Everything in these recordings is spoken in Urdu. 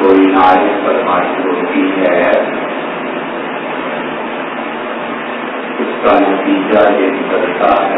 کوئی نائب فرمائی ہوتی ہے۔ اس کا نتیجہ یہ نکلتا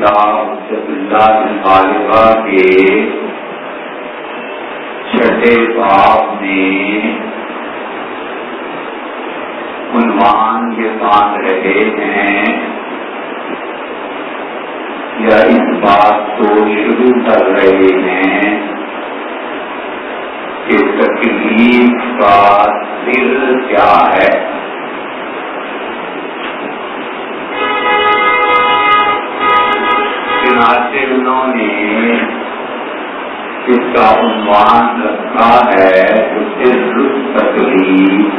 کتاب اللہ غالبہ کے چھٹے باپ میں عنوان یہ مان رہے ہیں۔ یا اس بات کو شروع کر رہے ہیں کہ تکلیف کا دل کیا ہے؟ چنانچہ انہوں نے اس کا عنوان رکھا ہے، اسے تکلیف۔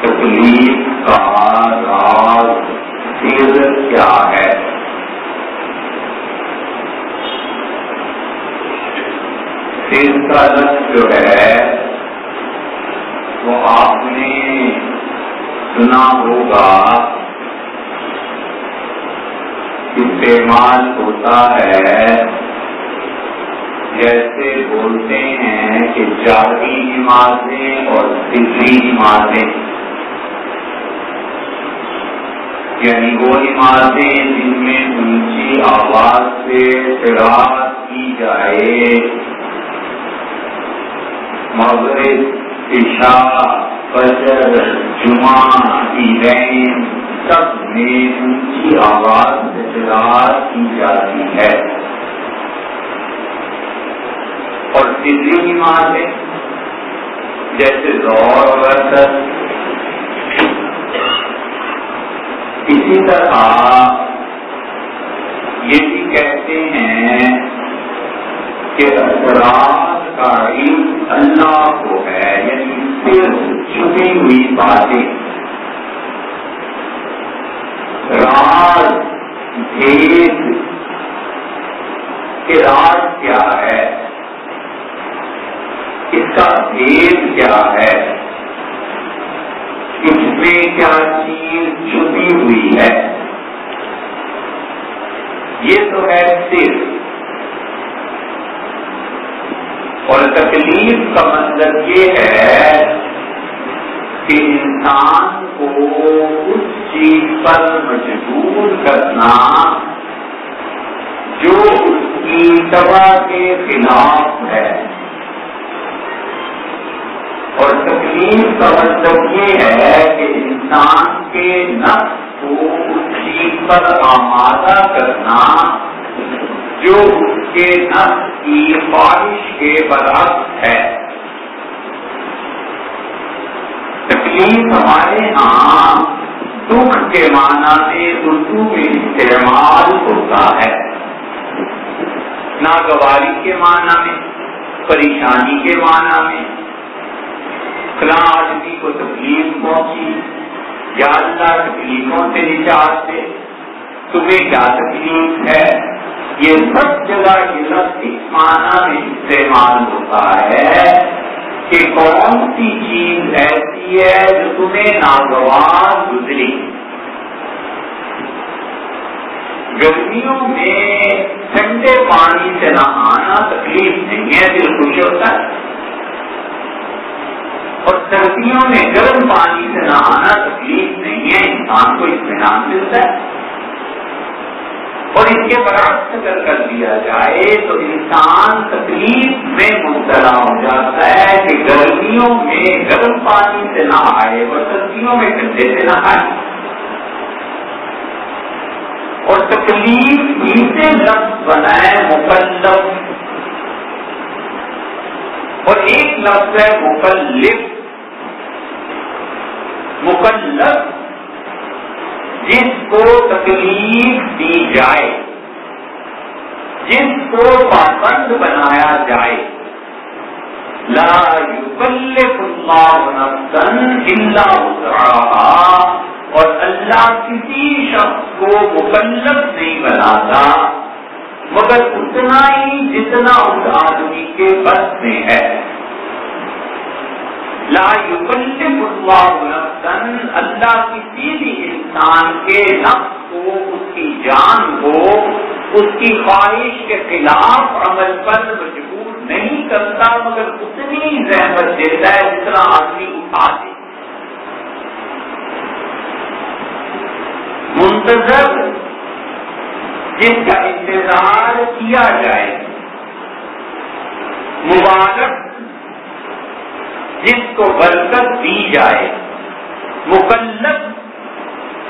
تکلیف کا راز کیا ہے؟ سیر کا رس جو ہے، وہ آپ نے سنا ہوگا۔ استعمال ہوتا ہے۔ جیسے بولتے ہیں کہ جاتی نمازیں اور سدھی نمازیں۔ یعنی وہ نمازیں جن میں اونچی آواز سے شراط کی جائے۔ مغرب، عشاء فجر، جمعہ عیدین سب میں اونچی آواز سے کی جاتی ہے۔ اور تیسری نمازیں جیسے زور وسط اسی طرح یہ بھی کہتے ہیں کہ اثرات کا علم اللہ ہوئی باتیں۔ راز، بھید کے راز کیا ہے؟ اس کا بھید کیا ہے؟ اس میں کیا چیز چھپی ہوئی ہے؟ یہ تو ہے صرف۔ اور تکلیف کا مطلب یہ ہے کہ انسان کو اس چیز پر مجبور کرنا جو اس کی کے خلاف ہے۔ اور تکلیف کا مطلب یہ ہے کہ انسان کے نفس کو اس چیز پر آمادہ کرنا جو اس کے نفس کی خواہش کے برعکس ہے۔ تکلیف ہمارے ہاں دکھ کے معنی میں اردو میں استعمال ہوتا ہے۔ ناگواری کے معنی میں، پریشانی کے معنی میں فلاں آدمی کو تکلیف پہنچی، یا اللہ تکلیفوں سے نجات دے۔ تمہیں کیا تکلیف ہے؟ یہ سب جگہ یہ لفظ اس معنی میں استعمال ہوتا ہے۔ کہ کون سی چیز ایسی ہے جو تمہیں ناگوار گزری؟ گرمیوں میں ٹھنڈے پانی سے نہانا تکلیف نہیں ہے، دل خوش ہوتا ہے۔ اور سردیوں میں گرم پانی سے نہانا تکلیف نہیں ہے، انسان کو اطمینان ملتا ہے۔ اور اس کے برعکس اگر کر دیا جائے تو انسان تکلیف میں مبتلا ہو جاتا ہے کہ گرمیوں میں گرم پانی سے نہ آئے اور سردیوں میں ٹھنڈے سے نہ آئے۔ اور تکلیف ہی سے لفظ بنائے مکلف۔ اور ایک لفظ ہے مکلف۔ مکلف جس کو تکلیف دی جائے، جس کو پابند بنایا جائے۔ لا يكلف اللہ نفسا الا وسعها اور اللہ کسی شخص کو مکلف نہیں بناتا، مگر اتنا ہی جتنا اس آدمی کے بس میں ہے۔ لا يكلف اللہ نفسا، اللہ کسی بھی انسان کے نفس کو اس کی جان کو، اس کی خواہش کے خلاف عمل پر مجبور نہیں کرتا، مگر اتنی زحمت دیتا ہے جتنا آدمی اٹھا دے منتظر جس کا انتظار کیا جائے، مبارک جس کو برکت دی جائے، مکلف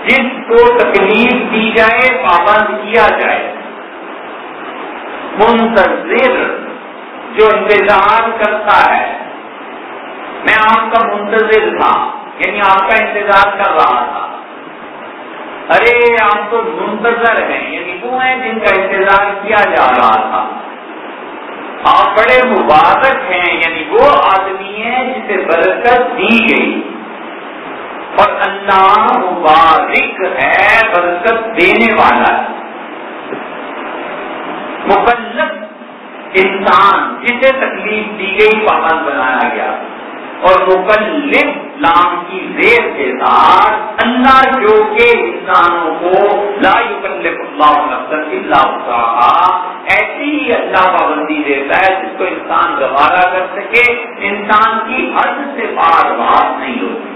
جس کو تکلیف دی جائے، پابند کیا جائے۔ منتظر جو انتظار کرتا ہے۔ میں آپ کا منتظر تھا یعنی آپ کا انتظار کر رہا تھا۔ ارے، آپ تو منتظر ہیں یعنی وہ ہیں جن کا انتظار کیا جا رہا تھا۔ آپ بڑے مبارک ہیں یعنی وہ آدمی ہے جسے برکت دی گئی۔ اور اللہ مبارک ہے برکت دینے والا۔ ہے مکلف انسان جسے تکلیف دی گئی پابند بنایا گیا۔ اور مکلف لام کی زیر کے ساتھ اللہ جو کہ انسانوں کو لا یکلف اللہ نفسن اللہ ایسی ہی اللہ پابندی دیتا ہے جس کو انسان گوارا کر سکے، انسان کی حد سے بار بات نہیں ہوتی۔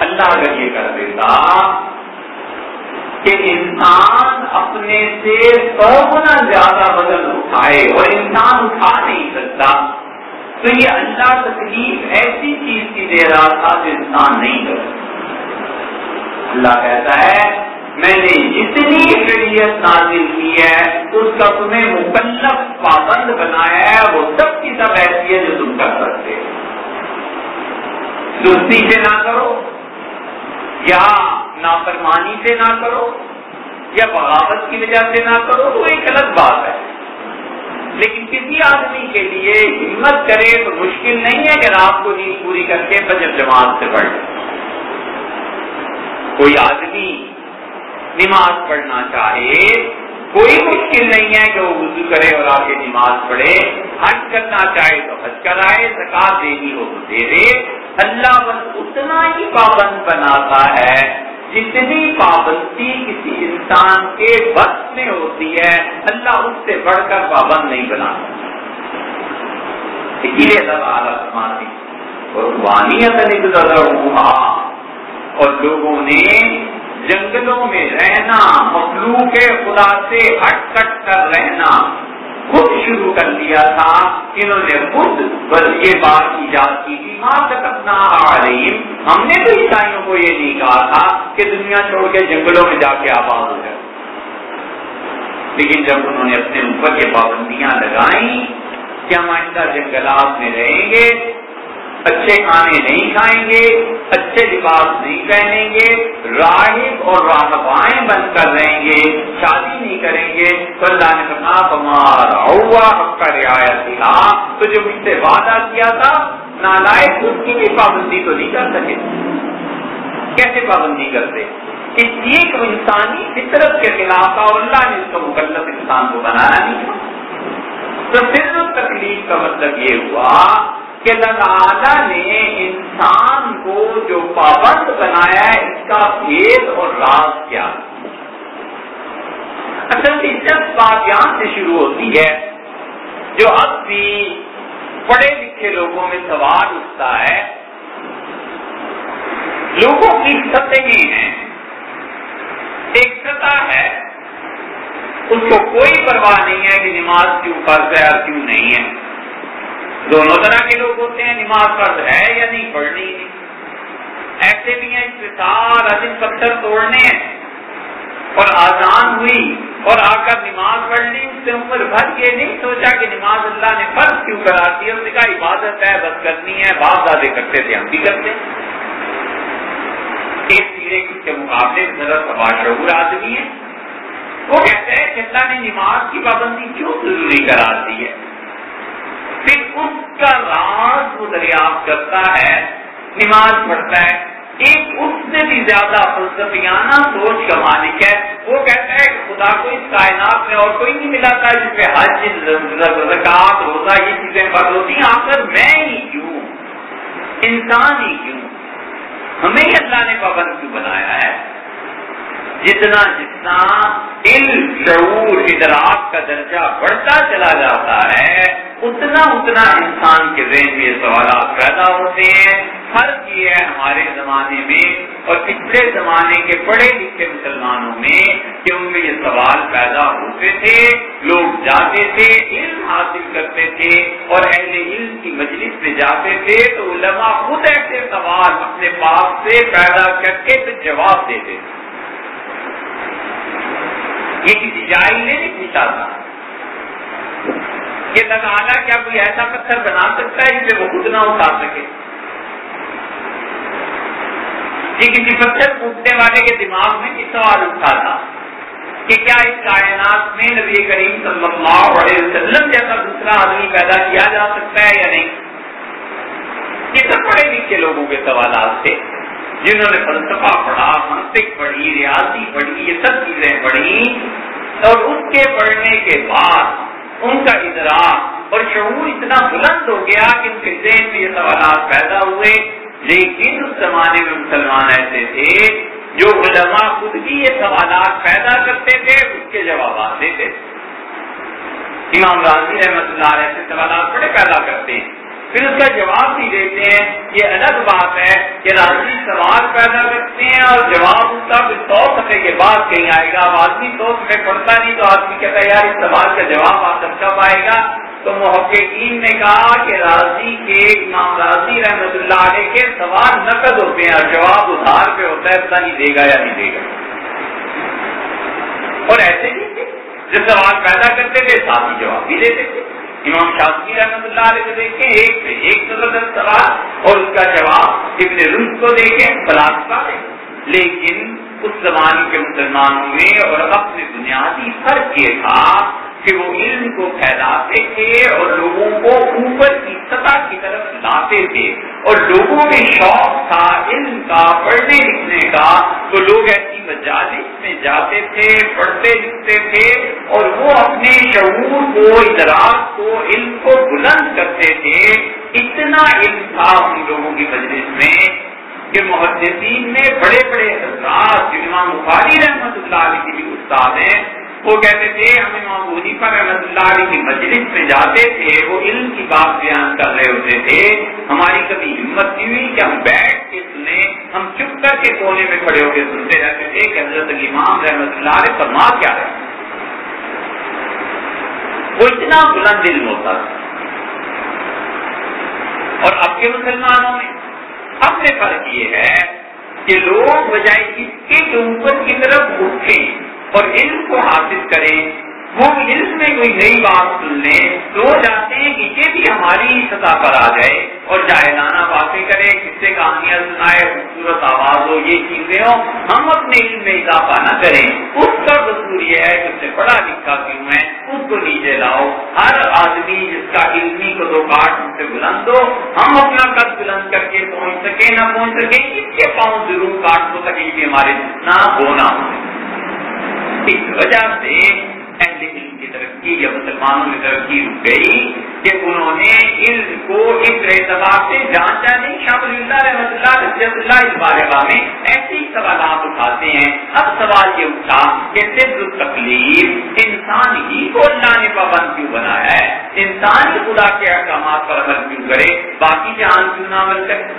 اللہ اگر یہ کر دیتا کہ انسان اپنے سے سو گنا زیادہ وزن اٹھائے اور انسان اٹھا نہیں سکتا۔ تو یہ اللہ تکلیف ایسی چیز کی دے رہا تھا جو انسان نہیں کر سکتا۔ اللہ کہتا ہے، میں نے جتنی شریعت نازل کی ہے، اس کا تمہیں مکلف پابند بنایا ہے، وہ سب کی سب ایسی ہے جو تم کر سکتے سستی سے نہ کرو۔ یا نافرمانی سے نہ کرو یا بغاوت کی وجہ سے نہ کرو تو ایک الگ بات ہے۔ لیکن کسی آدمی کے لیے ہمت کرے تو مشکل نہیں ہے کہ رات کو نیند پوری کر کے بجٹ جماعت سے پڑھ کوئی آدمی نماز پڑھنا چاہے، کوئی مشکل نہیں ہے کہ وہ وضو کرے اور آگے نماز پڑھے۔ حج کرنا چاہے تو حج کرائے، زکات دینی ہو تو دے دے۔ اللہ بس اتنا ہی پابند بناتا ہے جتنی پابندی کسی انسان کے بس میں ہوتی ہے، اللہ اس سے بڑھ کر پابند نہیں بناتا اور لوگوں نے جنگلوں میں رہنا، مخلوق خدا سے ہٹ کٹ کر رہنا۔ خود شروع کر دیا تھا، انہوں نے خود بس یہ بات ایجاد کی تھی ماں تک اپنا عالم ہم نے تو عیسائیوں کو یہ نہیں کہا تھا کہ دنیا چھوڑ کے جنگلوں میں جا کے آباد ہو جائے۔ لیکن جب انہوں نے اپنے اوپر یہ پابندیاں لگائیں کہ ہم آئندہ جنگلات میں رہیں گے اچھے کھانے نہیں کھائیں گے، اچھے لباس نہیں پہنیں گے، راہب اور راہبائیں بن کر رہیں گے، شادی نہیں کریں گے۔ تو اللہ نے کہا تمہارا ہوا حق کا رعایت دیا تو جو مجھ سے وعدہ کیا تھا، نالائق اس کی بھی پابندی تو نہیں کر سکے۔ کیسے پابندی کرتے؟ اس لیے کہ انسانی فطرت کے خلاف تھا اور اللہ نے اس کو مکلف انسان کو بنایا نہیں تو پھر تکلیف کا مطلب یہ ہوا کہ اللہ نے انسان کو جو پابند بنایا ہے، اس کا بھید اور راز کیا۔ اصل دلچسپ بات یہاں سے شروع ہوتی ہے، جو اب بھی پڑھے لکھے لوگوں میں سوال اٹھتا ہے، لوگوں کی سطحیں ہیں ایک سطح ہے، اس کو کوئی پرواہ نہیں ہے کہ نماز کیوں فرض ہے اور کیوں نہیں ہے۔ دونوں طرح کے لوگ ہوتے ہیں، نماز فرض ہے یا نہیں، پڑھنی ایسے بھی ہیں سارا دن پتھر توڑنے ہیں۔ اور آزان ہوئی اور آ کر نماز پڑھ لی، اس سے عمر بھر یہ نہیں سوچا کہ نماز اللہ نے فرض کیوں کرا دی، اس نے کہا عبادت ہے، بس کرنی ہے باپ دادے کرتے تھے، ہم بھی کرتے۔ ایک سیرے کے مقابلے ذرا سوا شعور آدمی ہے۔ وہ کہتے ہیں کہ اللہ نے نماز کی پابندی کیوں ضروری کرا دی ہے؟ پھر اس کا راز وہ دریافت کرتا ہے، نماز پڑھتا ہے۔ ایک اس سے بھی زیادہ فلسفیانہ سوچ کا مالک ہے۔ وہ کہتا ہے کہ خدا کو اس کائنات میں اور کوئی نہیں ملا تھا جس پہ حج زکات روزہ، یہ چیزیں فرض ہوتی ہیں۔ آخر میں ہی کیوں؟ انسان ہی کیوں؟ ہمیں اللہ نے پابند کیوں بنایا ہے؟ جتنا جتنا علم شعور ادراک کا درجہ بڑھتا چلا جاتا ہے، اتنا اتنا انسان کے ذہن میں سوالات پیدا ہوتے ہیں۔ فرق یہ ہے ہمارے زمانے میں اور پچھلے زمانے کے پڑھے لکھے مسلمانوں میں کہ ان میں یہ سوال پیدا ہوتے تھے، لوگ جاتے تھے، علم حاصل کرتے تھے اور اہل علم کی مجلس میں جاتے تھے تو علماء خود ایسے سوال اپنے پاس سے پیدا کر کے جواب دیتے تھے۔ یہ کسی جائل نے نہیں پوچھا تھا۔ کہ لگانا کیا کوئی ایسا پتھر بنا سکتا ہے جسے وہ خود نہ اٹھا سکے؟ یہ کسی پتھر پوچھنے والے کے دماغ میں یہ سوال اٹھا تھا کہ کیا اس کائنات میں نبی کریم صلی اللہ علیہ وسلم جیسا دوسرا آدمی پیدا کیا جا سکتا ہے یا نہیں؟ یہ سب پڑھے لکھے لوگوں کے سوالات تھے۔ جنہوں نے فلسفہ پڑھا، منطق پڑھی، ریاضی پڑھی، یہ سب چیزیں پڑھی، اور اس کے پڑھنے کے بعد ان کا ادراک اور شعور اتنا بلند ہو گیا کہ ان کے ذہن میں یہ سوالات پیدا ہوئے۔ لیکن اس زمانے میں مسلمان ایسے تھے جو علماء خود بھی یہ سوالات پیدا کرتے تھے، اس کے جوابات دیتے تھے۔ امام راضی رحمت اللہ علیہ سے سوالات بڑے پیدا کرتے ہیں۔ پھر اس کا جواب بھی دیتے ہیں، یہ الگ بات ہے کہ راضی سوال پیدا کرتے ہیں اور جواب اس کا پھر سو سفے کے بعد کہیں آئے گا۔ اب آدمی سو سفے پڑھتا نہیں تو آدمی کہتا ہے یار اس سوال کا جواب آپ تک کب آئے گا؟ تو محققین نے کہا کہ راضی کے امام راضی رحمت اللہ علیہ کے سوال نقد ہوتے ہیں اور جواب ادھار پہ ہوتا ہے پتا نہیں دے گا یا نہیں دے گا۔ اور ایسے ہی جو سوال پیدا کرتے تھے، ساتھ ہی جواب بھی دیتے تھے۔ امام شاطی رحمت اللہ علیہ کو دیکھیں، ایک سے ایک زبردست سوال اور اس کا جواب ابن رنس کو دیکھیں فلاسفہ ہے لیکن اس زمانے کے مسلمانوں میں اور اپنے بنیادی فرق یہ تھا کہ وہ علم کو پھیلاتے تھے اور لوگوں کو اوپر کی سطح کی طرف لاتے تھے۔ اور لوگوں میں شوق تھا علم کا، پڑھنے لکھنے کا۔ تو لوگ ایسی مجالس میں جاتے تھے، پڑھتے لکھتے تھے اور وہ اپنے شعور کو ادراک کو، علم کو بلند کرتے تھے۔ اتنا علم تھا ان لوگوں کی مجلس میں کہ محدثین میں بڑے بڑے حضرات، امام بخاری رحمت اللہ علیہ کی بھی استاد ہیں وہ کہتے تھے، ہم امام حنیفہ رحمۃ اللہ علیہ کی مجلس میں جاتے تھے، وہ علم کی بات بیان کر رہے ہوتے تھے۔ ہماری کبھی ہمت نہیں ہوئی کہ ہم بیٹھ کے سنیں۔ ہم چپ کر کے کونے میں کھڑے ہو کے سنتے رہتے تھے کہ حضرت امام رحمۃ اللہ علیہ فرما کیا ہے۔ وہ اتنا بلند علم ہوتا تھا۔ اور اب کے مسلمانوں میں اب اپنے فرق یہ ہے کہ لوگ بجائے اس کے اوپر کی طرف اٹھیں اور علم کو حاصل کریں وہ علم میں کوئی نئی بات سن لیں تو وہ چاہتے ہیں کہ یہ بھی ہماری سطح پر آ جائے اور جائزانہ باتیں کرے کس سے کہانیاں سنائے، خوبصورت آواز ہو، یہ چیزیں ہو ہم اپنے علم میں اضافہ نہ کریں۔ اس کا قصور یہ ہے کہ اسے پڑھا لکھا کیوں ہے؟ اس کو نیچے لاؤ۔ ہر آدمی جس کا علمی کو دو کاٹ ان سے بلند ہو، ہم اپنا قد بلند کر کے پہنچ سکیں، نہ پہنچ سکیں، اس کے پاؤں ضرور کاٹ ہو سکے کہ ہمارے جتنا ہونا ہو۔ اس وجہ سے اہل علم کی ترقی یا مسلمانوں کی ترقی رک گئی کہ انہوں نے علم کو اس اعتبار سے جانچا نہیں، شاہ اللہ رحمۃ اللہ رضی اللہ اس بارے میں ایسی سوالات اٹھاتے ہیں۔ اب سوال یہ اٹھا کہ صرف تکلیف انسان ہی کو اللہ نے پابند کیوں بنایا ہے؟ انسان ہی خدا کے احکامات پر عمل کیوں کرے؟ باقی جہان کیوں نہ عمل کرے؟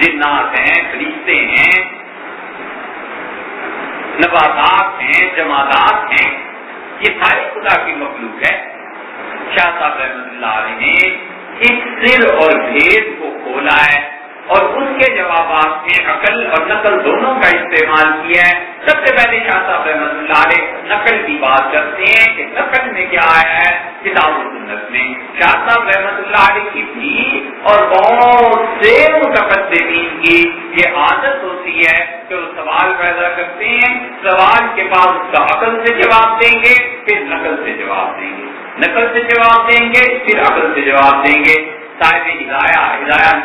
جنات ہیں، فرشتے ہیں نباتات ہیں جماعتات ہیں، یہ ساری خدا کی مخلوق ہے شاہ صاحب رحمت اللہ علیہ نے اس سر اور بھید کو کھولا ہے اور اس کے جوابات میں عقل اور نقل دونوں کا استعمال کیا ہے۔ سب سے پہلے شاہ صاحب رحمت اللہ علیہ نقل کی بات کرتے ہیں کہ نقل میں کیا آیا ہے۔ کتاب سنت میں۔ شاہ صاحب رحمت اللہ علیہ کی بھی اور بہت سے متقدمین کی یہ عادت ہوتی ہے کہ وہ سوال پیدا کرتے ہیں، سوال کے بعد اس کا عقل سے جواب دیں گے، پھر نقل سے جواب دیں گے۔ نقل سے جواب دیں گے، پھر عقل سے جواب دیں گے۔ صاحب ہدایہ ہدایہ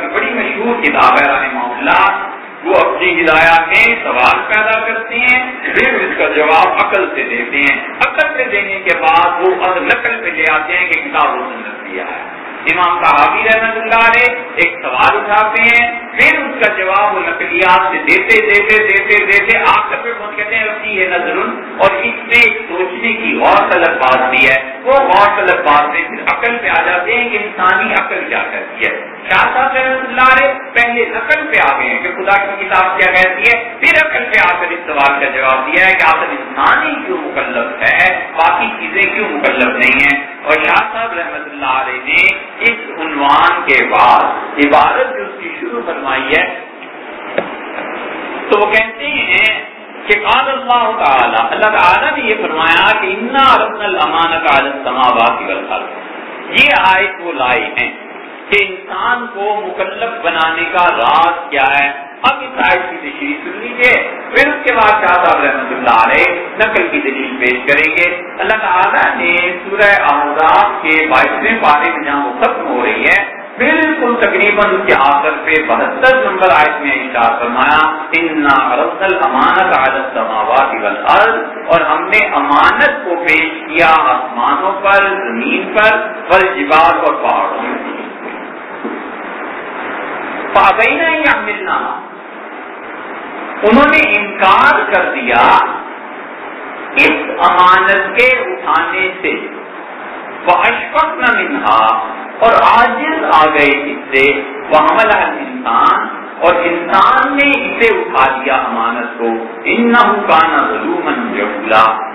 کی بڑی مشہور کتاب ہے رحمہ اللہ۔ وہ اپنی ہدایہ میں سوال پیدا کرتے ہیں، پھر اس کا جواب عقل سے دیتے ہیں۔ عقل سے دینے کے بعد وہ نقل پہ لے آتے ہیں کہ کتاب و سنت دیا ہے امام صحابی رحمت اللہ علیہ ایک سوال اٹھاتے ہیں، پھر اس کا جواب وہ نقلیات سے دیتے دیتے دیتے دیتے آخر پہ پہنچ کہتے ہیں رسی ہے نظر اور اس میں ایک سوچنے کی غور طلب بات بھی ہے۔ وہ غور طلب بات میں پھر عقل پہ آ جاتے ہیں کہ انسانی عقل کیا کرتی ہے۔ شاہ صاحب رحمت اللہ علیہ پہلے عقل پہ آ گئے ہیں کہ خدا کی کتاب کیا کہتی ہے؟ پھر عقل پہ آ کر اس سوال کا جواب دیا ہے کہ آخر انسان ہی کیوں مکلف ہے؟ باقی چیزیں کیوں مکلف نہیں ہیں؟ اور شاہ صاحب رحمت اللہ علیہ نے اس عنوان کے بعد عبادت جو اس کی شروع فرمائی ہے، تو وہ کہتے ہیں کہ قال اللہ تعالی، اللہ تعالیٰ نے یہ فرمایا کہ انا رسن الامانت علی السماوات والارض یہ آیت وہ لائے ہیں۔ کہ انسان کو مکلف بنانے کا راز کیا ہے؟ اب اس آیت کی تشریح سن لیجیے پھر اس کے بعد شاہ صاحب رحمۃ اللہ علیہ نقل کی تشریح پیش کریں گے۔ اللہ تعالیٰ نے سورہ احمد کے بائیسویں پارے میں جہاں وہ ختم ہو رہی ہے، بالکل تقریباً اس کے آخر پہ بہتر نمبر آیت میں اشار فرمایا انا ارسل امانت عادت سماوات والارض اور ہم نے امانت کو پیش کیا آسمانوں پر، زمین پر بل جبال اور پہاڑوں میں۔ پابینا یا ملنا انہوں نے انکار کر دیا اس امانت کے اٹھانے سے. وہ اشفق نہ منہا اور آجز آ گئے اس سے. وہ عمل انسان اور انسان نے اسے اٹھا دیا امانت کو. ان کا نہ ظلم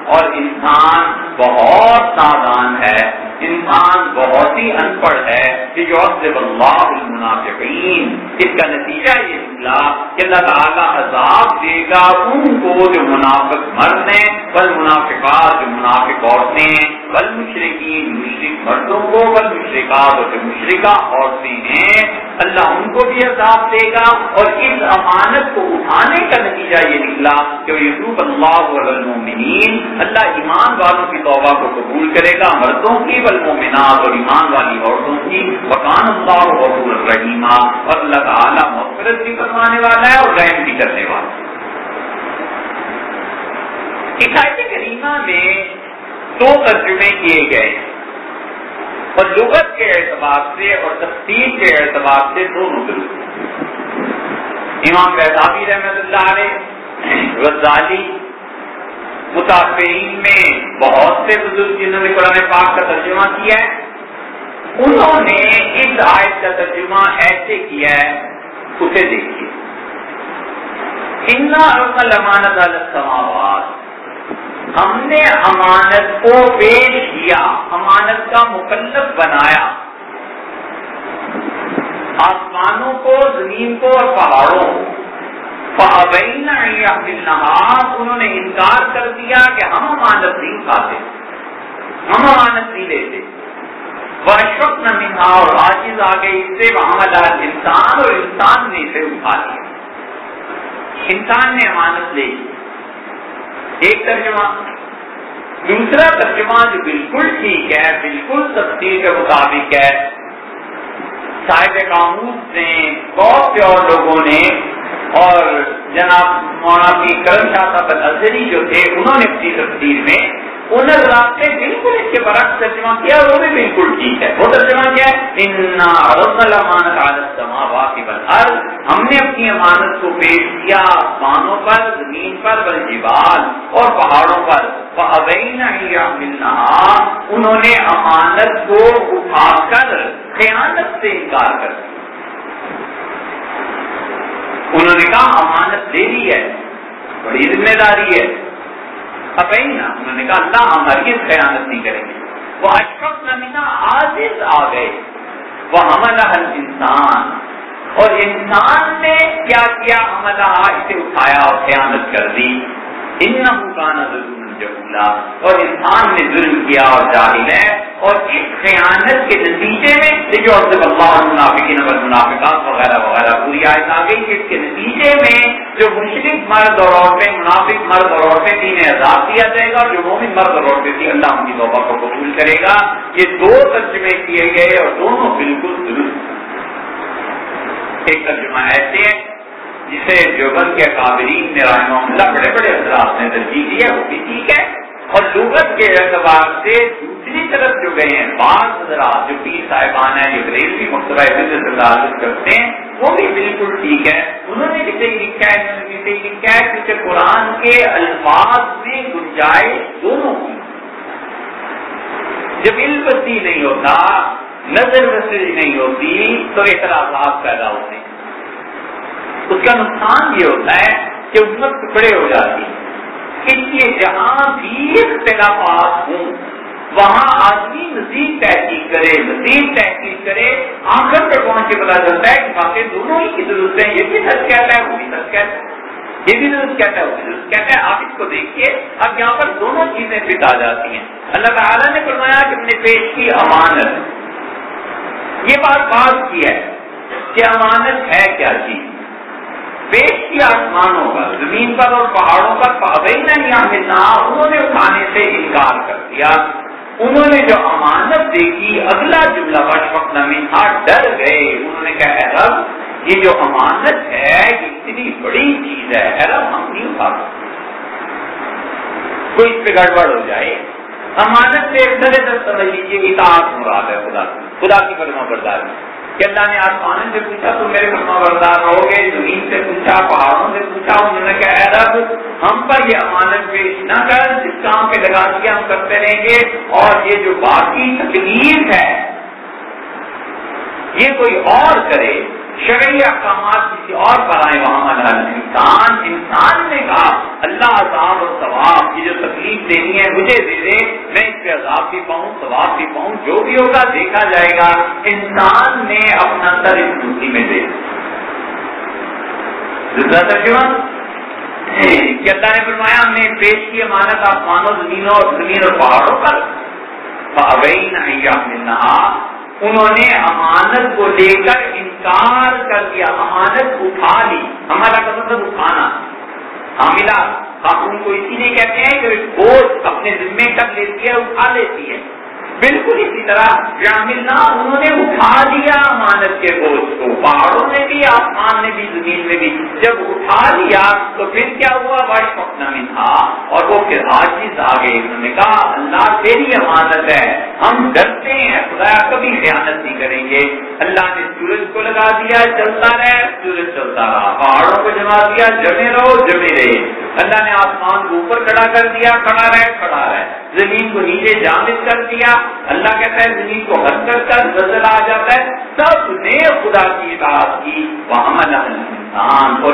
اور انسان بہت سادان ہے. انسان بہت ہی ان پڑھ ہے کہ جو اللہ المنافقین۔ اس کا نتیجہ یہ نکلا کہ اللہ تعالیٰ عذاب دے گا ان کو جو منافق مرد ہیں، بل منافقات جو منافق عورتیں ہیں۔ بل مشرقین مشرق مردوں کو، بل مشرقات اور جو مشرقہ عورتیں ہیں، اللہ ان کو بھی عذاب دے گا۔ اور اس امانت کو اٹھانے کا نتیجہ یہ نکلا کہ یوسف اللہ المومنین اللہ ایمان والوں کی توبہ کو قبول کرے گا، مردوں کی المومنات اور ایمان والی عورتوں کی وکان اللہ غفور الرحیمہ اور اللہ تعالیٰ مغفرت بھی کروانے والا ہے اور رحم بھی کرنے والا ہے۔ عقائد کریمہ میں دو ترجمے کیے گئے اور لغت کے اعتبار سے اور تفصیل کے اعتبار سے دونوں درست مطلب۔ امام بیدابی رحمت اللہ علیہ، غزالی متاثرین میں بہت سے بزرگ جنہوں نے قرآن پاک کا ترجمہ کیا ہے، انہوں نے اس آیت کا ترجمہ ایسے کیا ہے، اسے دیکھیے۔ امانت السماوات۔ ہم نے امانت کو پیش کیا امانت کا مکلف بنایا۔ آسمانوں کو، زمین کو اور پہاڑوں کو۔ انہوں نے انکار کر دیا کہ ہم امانت نہیں کھاتے ہم امانت نہیں لیتے وشوق نہ منہا اور آجز آ گئی اس سے وہاں انسان اور انسان نے اسے اٹھا لیا۔ انسان نے امانت لے لی۔ ایک ترجمہ۔ دوسرا ترجمہ جو بالکل ٹھیک ہے، بالکل تفصیل کے مطابق ہے۔ صاحب قاموس نے، بہت سے اور لوگوں نے اور جناب مولانا کرم شاہ صاحب الزری جو تھے، انہوں نے اپنی تفصیل میں ان حضرات نے بالکل اس کے برعکس ترجمہ کیا وہ بھی بالکل ٹھیک ہے۔ وہ ترجمہ کیا ہے ہم نے اپنی امانت کو پیش کیا آسمانوں پر، زمین پر بلجیوال اور پہاڑوں پر۔ ملنا انہوں نے امانت کو اٹھا کر خیانت سے انکار کر دیا۔ انہوں نے کہا، امانت دے لی ہے، بڑی ذمہ داری ہے۔ ابینا انہوں نے کہا، اللہ ہماری خیانت نہیں کریں گے۔ وہ اشفق نمینا عاجز آ گئے۔ وہ حملہ انسان اور انسان نے کیا کیا؟ حملہ اسے اٹھایا اور خیانت کر دی۔ ان کا ضرور جہولا اور انسان نے ظلم کیا اور جاہل ہے اور اس خیانت کے نتیجے میں جو اللہ منافقین منافقات وغیرہ وغیرہ پوری آیت آ گئی اس کے نتیجے میں جو مشرق مرد اور عورتیں، منافق مرد اور عورتیں تین اعزاز دیا جائے گا اور جو مومن مرد اور عورتیں تھی اللہ ان کی توبہ کو قبول کرے گا، یہ دو ترجمے کیے گئے اور دونوں بالکل درست ایک ترجمہ ایسے ہے جسے جوبن کے قابرین نے رحمہ اللہ بڑے بڑے حضرات نے ترجیح دی ہے وہ بھی ٹھیک ہے۔ اور لغت کے اعتبار سے دوسری طرف جو گئے ہیں، بعض حضرات جو پیر صاحبان ہیں، جو ریلوی مکتبہ سے کرتے ہیں، وہ بھی بالکل ٹھیک ہے انہوں نے جسے لکھا ہے، انہوں نے جسے لکھا ہے کیونکہ قرآن کے الفاظ میں گنجائش دونوں کی۔ جب علم وسیع نہیں ہوتا، نظر وسیع نہیں ہوتی، تو اعتراضات پیدا ہوتے ہیں۔ اس کا نقصان یہ ہوتا ہے کہ امت ٹکڑے ہو جاتی اس لیے جہاں بھی اختلافات ہوں، وہاں آدمی مزید تحقیق کرے، مزید تحقیق کرے آخر پر پہنچ کے پتا چلتا ہے کہ باقی دونوں ہی کی ضرورت ہے یہ بھی سچ کہتا ہے، وہ بھی سچ کہتا ہے۔ یہ بھی درست کہتا ہے، وہ بھی درست کہتا ہے۔ آپ اس کو دیکھیے، اب یہاں پر دونوں چیزیں فٹ آ جاتی ہیں۔ اللہ تعالیٰ نے فرمایا کہ ہم نے پیش کی امانت۔ یہ بات بات کی ہے کہ امانت ہے کیا چیز؟ پیش کیا آسمانوں پر، زمین پر اور پہاڑوں پر پابئی نہیں یعنی ملنا انہوں نے اٹھانے سے انکار کر دیا۔ انہوں نے جو امانت دیکھی، اگلا جملہ بش وقت تھا ڈر گئے۔ انہوں نے کہا رب، یہ جو امانت ہے، یہ اتنی بڑی چیز ہے۔ رب، ہم نہیں اٹھا سکتے۔ کوئی اس پہ گڑبڑ ہو جائے۔ امانت سے ایک طرح سے سمجھ لیجیے اطاعت مراد ہے خدا کی۔ خدا کی فرما برداری۔ کہ اللہ نے آسمان سے پوچھا، تم میرے فرما بردار رہو گے، زمین سے پوچھا، پہاڑوں سے پوچھا، انہوں نے کہا رب، ہم پر یہ امانت پیش نہ کر، جس کام پہ لگا دیا ہم کرتے رہیں گے، اور یہ جو باقی تکلیف ہے، یہ کوئی اور کرے شرعی احکامات کسی اور پر آئے، وہاں انسان انسان نے کہا، اللہ عذاب اور ثواب کی جو تکلیف دینی ہے، مجھے دے دے، میں اس پہ عذاب بھی پاؤں، ثواب بھی پاؤں، جو بھی ہوگا دیکھا جائے گا۔ انسان نے اپنا سر اس مٹھی میں دے۔ کہ اللہ نے فرمایا، ہم نے پیش کی امانت آسمانوں، زمینوں اور زمین اور پہاڑوں پر۔ ملنا انہوں نے امانت کو لے کر انکار کر دیا، امانت اٹھا لی۔ ہمارا کا مطلب اٹھانا۔ حاملہ خاتون کو اسی لیے کہتے ہیں کہ بوجھ اپنے ذمے تک لیتی ہے اٹھا لیتی ہے۔ بالکل اسی طرح جاملنا انہوں نے اٹھا دیا امانت کے بوجھ کو۔ پہاڑوں نے بھی، آسمان نے بھی، زمین میں بھی۔ جب اٹھا لیا تو پھر کیا ہوا؟ بھائی سپنا میں تھا۔ اور وہ پھر آج آ گئے انہوں نے کہا، اللہ تیری امانت ہے۔ ہم ڈرتے ہیں۔ خدا کبھی خیانت نہیں کریں گے۔ اللہ نے سورج کو لگا دیا، چلتا رہے۔ سورج چلتا رہا۔ پہاڑوں کو جما دیا۔ جمے رہو، جمے رہے۔ اللہ نے آسمان کو اوپر کھڑا کر دیا، کھڑا رہے کھڑا رہے۔ زمین کو نیچے جامد کر دیا۔ اللہ کہتا ہے زمین کو حرکت کر کر نظر آ جاتا ہے۔ سب نے خدا کی بات کی وہاں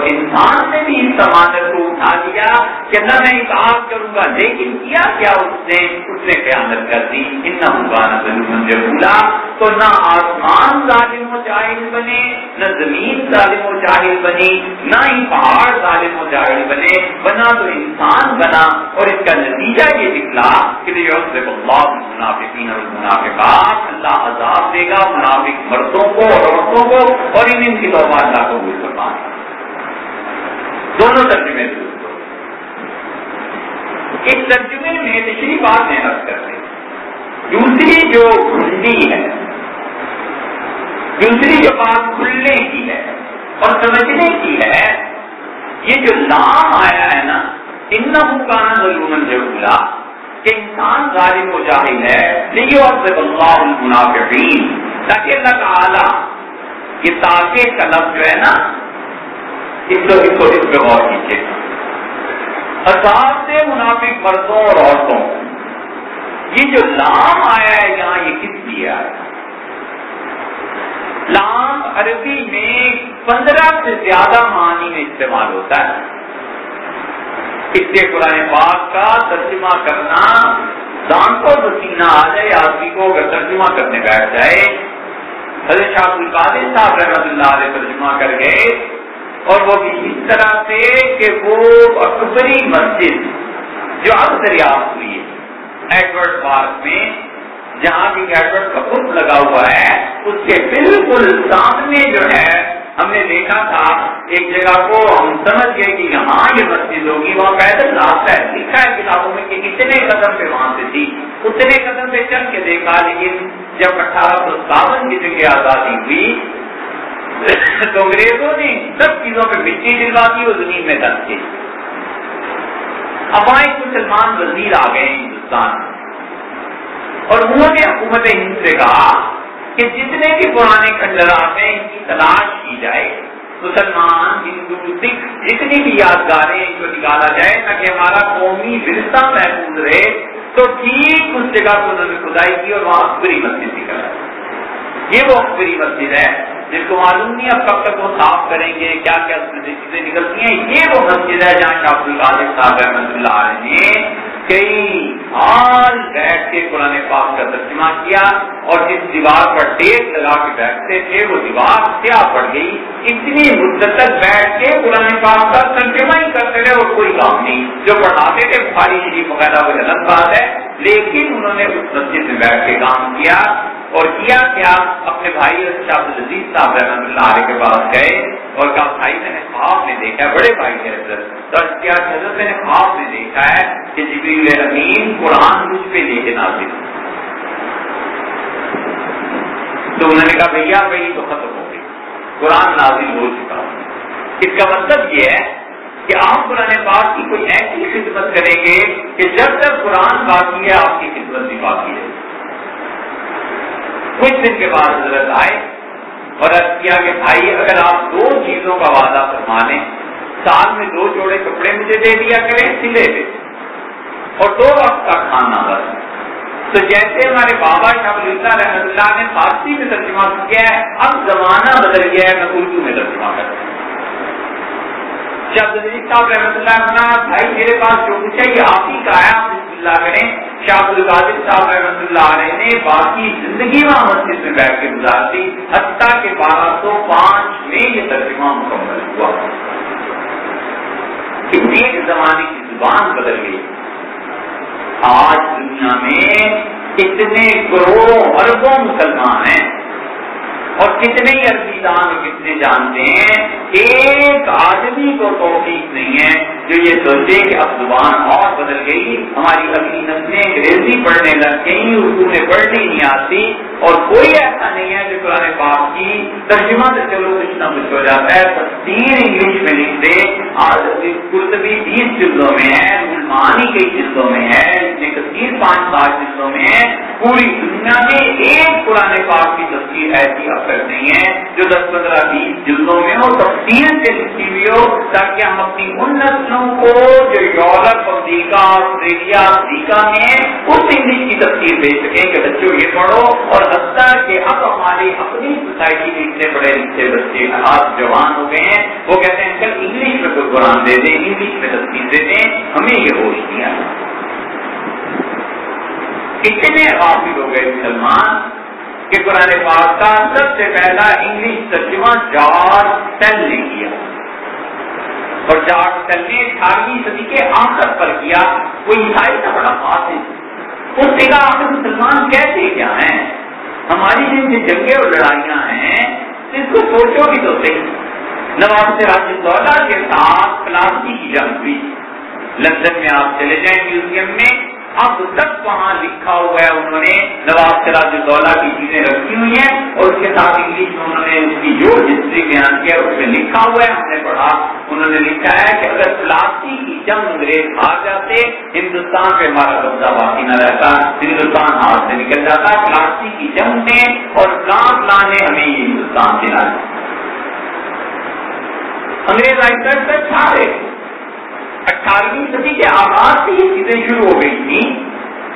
انسان نے بھی اس سماندر کو اٹھا دیا کہ نہ میں اطاعت کروں گا، لیکن کیا کیا اس نے؟ اس نے قیامت کر دی۔ ان نہ تو نہ آسمان ظالم و جاہل بنے، نہ زمین ظالم و جاہل بنی نہ ہی پہاڑ ظالم و جاہل بنے۔ بنا تو انسان بنا۔ اور اس کا نتیجہ یہ نکلا کہ منافقین اور منافقات اللہ عذاب دے گا، منافق مردوں کو اور عورتوں کو، اور ان کی توبہ اللہ کو بھول کر دونوں ترجمے اس ترجمے میں پچھلی بات محنت کرتے دوسری جو گھنڈی ہے، دوسری جو بات کھلنے کی ہے اور سمجھنے کی ہے، یہ جو نام آیا ہے نا ان کا ضرور جگہ کہ انسان ظالم و جاہل ہے نہیں اور اللہ المنافقین، تاکہ اللہ تعالی یہ تاکہ کا لفظ جو ہے نا اس کو اس کو اس پہ غور کیجیے ہزار سے منافق مردوں اور عورتوں۔ یہ جو لام آیا ہے یہاں، یہ کس لیے آیا لام عربی میں پندرہ سے زیادہ معنی میں استعمال ہوتا ہے۔ اس کے قرآن پاک کا ترجمہ کرنا دان کو پسینہ آ جائے، آدمی کو اگر ترجمہ کرنے بیٹھ جائے۔ حضرت شاہ القادر صاحب رحمت اللہ علیہ ترجمہ کر گئے۔ اور وہ بھی اس طرح سے کہ وہ اکبری مسجد جو اب دریافت ہوئی ہے، ایڈورڈ پارک میں، جہاں بھی ایڈورڈ کا بک لگا ہوا ہے، اس کے بالکل سامنے جو ہے، ہم نے دیکھا تھا، ایک جگہ کو ہم سمجھ گئے کہ یہاں یہ مسجد ہوگی، وہاں پیدل راستہ ہے، لکھا ہے کتابوں میں کہ اتنے قدم پہ وہاں سے تھی، اتنے قدم پہ چل کے دیکھا، لیکن جب اٹھارہ سو ستاون کی جگہ آزادی ہوئی تو انگریزوں نے سب چیزوں پہ مٹی دلوا دی اور زمین میں دس کے اب مسلمان وزیر آ گئے ہندوستان۔ اور انہوں نے حکومت ہند سے کہا کہ جتنے بھی پرانے کھنڈرات ہیں ان کی تلاش کی جائے۔ مسلمان ہندو سکھ جتنی بھی یادگاریں ان کو نکالا جائے تاکہ ہمارا قومی ورثہ محفوظ رہے، تو ٹھیک اس جگہ کو انہوں نے کھدائی کی اور وہاں اکبری مسجد نکلا یہ وہ اکبری مسجد ہے۔ جن کو معلوم نہیں اب کب تک وہ صاف کریں گے، کیا کیا چیزیں نکلتی ہیں، یہ وہ مسجد ہے جہاں شاہ القادر صاحب رحمۃ اللہ علیہ نے کئی سال بیٹھ کے قرآن پاک کا ترجمہ کیا اور جس دیوار پر ٹیپ لگا کے بیٹھتے تھے، وہ دیوار کیا پڑ گئی۔ اتنی مدت تک بیٹھ کے قرآن پاک کا ترجمہ ہی کرتے رہے اور کوئی کام نہیں۔ جو پڑھاتے تھے، بخاری شریف وغیرہ وہ الگ بات ہے۔ لیکن انہوں نے اس مسجد میں بیٹھ کے کام کیا اور کیا کیا، اپنے بھائی شاہ العزیز صاحب رحمۃ اللہ علیہ کے پاس گئے اور کہا، بھائی، میں نے خواب میں دیکھا ہے، بڑے بھائی کے حضرت تو کیا، حضرت، میں نے خواب میں دیکھا ہے کہ جبریل امین قرآن مجھ پہ لے کے نازل تو انہوں نے کہا، بھیا بھائی تو ختم ہو گئی۔ قرآن نازل ہو چکا۔ اس کا مطلب یہ ہے کہ آپ قرآن پاک کی کوئی ایسی خدمت کریں گے کہ جب تک قرآن باقی ہے، آپ کی خدمت بھی باقی ہے۔ کچھ دن کے بعد حضرت آئے۔ اور عرض کیا کہ بھائی اگر آپ دو چیزوں کا وعدہ فرما لیں سال میں دو جوڑے کپڑے مجھے دے دیا کریں سلے دے۔ اور دو وقت کا کھانا بس۔ تو جیسے ہمارے بابا شاہ اللہ رحمت اللہ نے فارسی میں ترجمہ کیا ہے، اب زمانہ بدل گیا ہے، میں اردو میں ترجمہ کرتا ہوں۔ صاحب رحمت اللہ اپنا بھائی میرے پاس جو کچھ ہے، یہ آپ ہی کا ہے، آپ بسم اللہ کریں۔ شاہ القادر صاحب رحمۃ اللہ علیہ نے باقی زندگی وہاں مسجد میں بیٹھ کے گزار دی۔ حتیٰ کے بارہ سو پانچ میں یہ ترجمہ مکمل ہوا۔ ایک زمانے کی زبان بدل گئی۔ آج دنیا میں کتنے کروڑوں اربوں مسلمان ہیں۔ اور کتنے عربی دان کتنے جانتے ہیں، ایک آدمی کو توفیق نہیں ہے جو یہ سوچے کہ اب زبان اور بدل گئی، ہماری اگلی نسلیں انگریزی پڑھنے لگ گئی اردو میں پڑھنی نہیں آتی اور کوئی ایسا نہیں ہے جو قرآن پاک کی ترجمہ سے چلو کچھ نہ کچھ ہو جاتا ہے تین انگلش میں لکھتے آج قرطبی بیس جلدوں میں ہے ملمانی کئی جلدوں میں ہے کثیر پانچ سات جلدوں میں ہے، پوری دنیا میں ایک قرآن پاک کی تصویر ایسی اب تک نہیں ہے جو دس پندرہ بیس جلدوں میں ہو تفصیل سے لکھی ہوئی ہو تاکہ ہم اپنی ان نسلوں کو جو یورپ، امریکہ، آسٹریلیا افریقہ میں اس انگلش کی تفصیل دے سکیں کہ بچوں یہ پڑھو اور حتیٰ کہ اب ہماری اپنی سوسائٹی میں اتنے بڑے اتنے بچے آج جوان ہو گئے ہیں۔ وہ کہتے ہیں کل انگلش میں کوئی قرآن دے دیں، انگلش میں تفصیل دے دیں، ہمیں یہ ہوش نہیں آیا اتنے غافل ہو گئے مسلمان کہ قرآن پاک کا سب سے پہلا انگلش ترجمہ جارج سیل نے کیا۔ اور جارج سیل نے اٹھارہویں صدی کے آخر پر کیا۔ وہ عیسائی کا بڑا پاس ہے۔ اس نے کہا آخر مسلمان کیسے کیا ہیں؟ ہماری جن سے جنگیں اور لڑائیاں ہیں، اس کو سوچو بھی تو صحیح۔ نواز سے راج دولہ کے ساتھ پلاسٹک کی جنگ ہوئی۔ لندن میں آپ چلے جائیں میوزیم میں۔ اب تک وہاں لکھا ہوا ہے، انہوں نے نواز سراج الدولہ کی چیزیں رکھی ہوئی ہیں اور اس کے ساتھ انگلش میں انہوں نے اس کی جو ہسٹری بیان کیا اس میں لکھا ہوا ہے، ہم نے پڑھا۔ انہوں نے لکھا ہے کہ اگر پلاسٹک کی جنگ انگریز آ جاتے، ہندوستان پہ ہمارا قبضہ باقی نہ رہتا، ہندوستان ہاتھ سے نکل جاتا پلاسٹک کی جنگ نے اور پلان پلان نے ہمیں یہ ہندوستان دلا انگریز آئی کر چھا رہے۔ اٹھارہویں صدی کے آغاز سے یہ چیزیں شروع ہو گئی تھی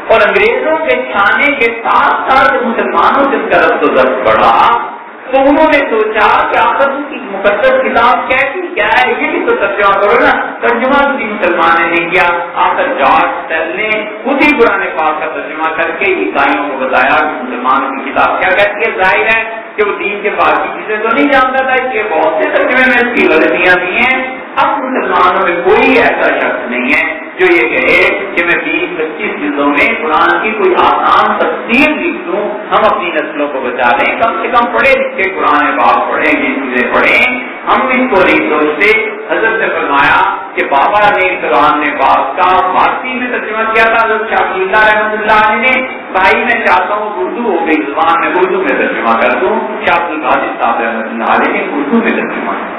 اور انگریزوں کے چھانے کے ساتھ ساتھ مسلمانوں سے ان کا رفت و ضبط بڑھا، تو انہوں نے سوچا کہ آخر کی مقدس کتاب کیسی، کیا ہے؟ یہ بھی تو ترجمہ کرو نا۔ ترجمہ بھی مسلمان نے کیا۔ آخر جارج سیل نے خود ہی پرانے پاک کا ترجمہ کر کے عیسائیوں کو بتایا کہ مسلمانوں کی کتاب کیا کہتی ہے۔ ظاہر ہے کہ وہ دین کے بعد کی چیزیں تو نہیں جانتا تھا، اس کے بہت سے ترجمے میں اس کی غلطیاں بھی ہیں۔ اب مسلمانوں میں کوئی ایسا شخص نہیں ہے جو یہ کہے کہ میں بیس پچیس چیزوں میں قرآن کی کوئی آسان تفصیل لکھ دوں ہم اپنی نسلوں کو بچا لیں۔ کم سے کم پڑھے لکھے قرآن باپ پڑھیں یہ چیزیں پڑھیں۔ ہم اس کو نہیں سوچتے۔ حضرت نے فرمایا کہ بابا نے قرآن نے باپ کا فارسی میں ترجمہ کیا تھا، حضرت شاہ اللہ رحمۃ اللہ علیہ نے۔ بھائی، میں چاہتا ہوں اردو ہو گئی زبان، میں اردو میں ترجمہ کر دوں۔ شاہ القادر صاحب رحمۃ اللہ علیہ نے اردو میں ترجمہ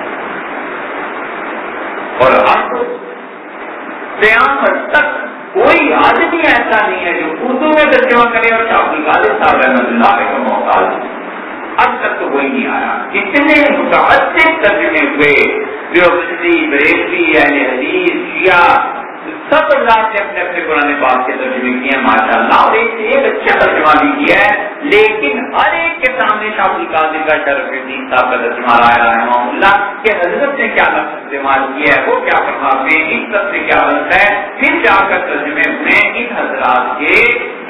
اور اب قیامت تک کوئی آدمی ایسا نہیں ہے جو اردو میں ترجمہ کرے اور شاہ غالب صاحب رحمۃ اللہ علیہ کا محتاج اب تک تو کوئی نہیں آیا۔ کتنے متعدد ترجمے ہوئے۔ جو بریلوی اہل حدیث، شیعہ سب اللہ نے اپنے اپنے پرانے بات کے ترجمے کیے ہیں ماشاء اللہ اور ایک ایک اچھا ترجمہ بھی کیا ہے، لیکن ہر ایک کے سامنے شاہ القادر کا شرف الدین صاحب کا ترجمہ لایا رحمہ اللہ کہ حضرت نے کیا لفظ استعمال کیا ہے، وہ کیا فرماتے ہیں، اس لفظ سے کیا لفظ ہے؟ پھر جا کر ترجمے میں ان حضرات کے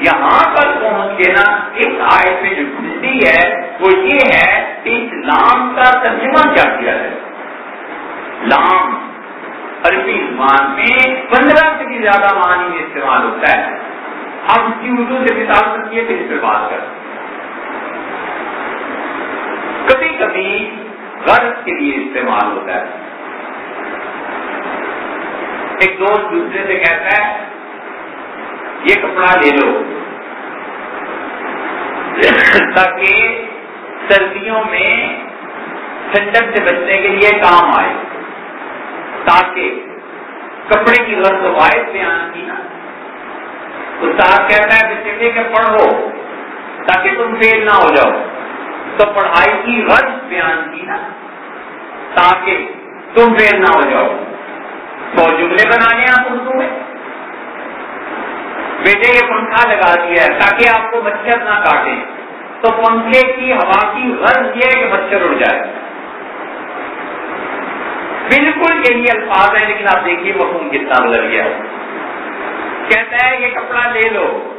یہاں پر پہنچ کے نا، اس آیت میں جو کھلتی ہے، وہ یہ ہے کہ اسلام کا ترجمہ کیا کیا ہے۔ لام عربی زبان میں پندرہ سے بھی زیادہ معنی میں استعمال ہوتا ہے۔ اب اس کی اردو سے مثال کیے پھر اس پہ بات کر کبھی کبھی غرض کے لیے استعمال ہوتا ہے۔ ایک دوست دوسرے سے کہتا ہے، یہ کپڑا لے لو تاکہ سردیوں میں ٹھنڈک سے بچنے کے لیے کام آئے۔ تاکہ کپڑے کی غرض واحد بیان کی نا استاد کہتا ہے، بچے کے پڑھو تاکہ تم فیل نہ ہو جاؤ۔ تو پڑھائی کی غرض بیان کی نا تاکہ تم فیل نہ ہو جاؤ۔ تو جملے بنانے آپ اردو میں۔ بیٹے، یہ پنکھا لگا دیا ہے تاکہ آپ کو مچھر نہ کاٹے تو پنکھے کی ہوا کی غرض یہ ہے کہ مچھر اڑ جائے۔ بالکل یہی الفاظ ہیں لیکن آپ دیکھیے مفہوم کتنا بدل گیا کہتا ہے یہ کپڑا لے لو۔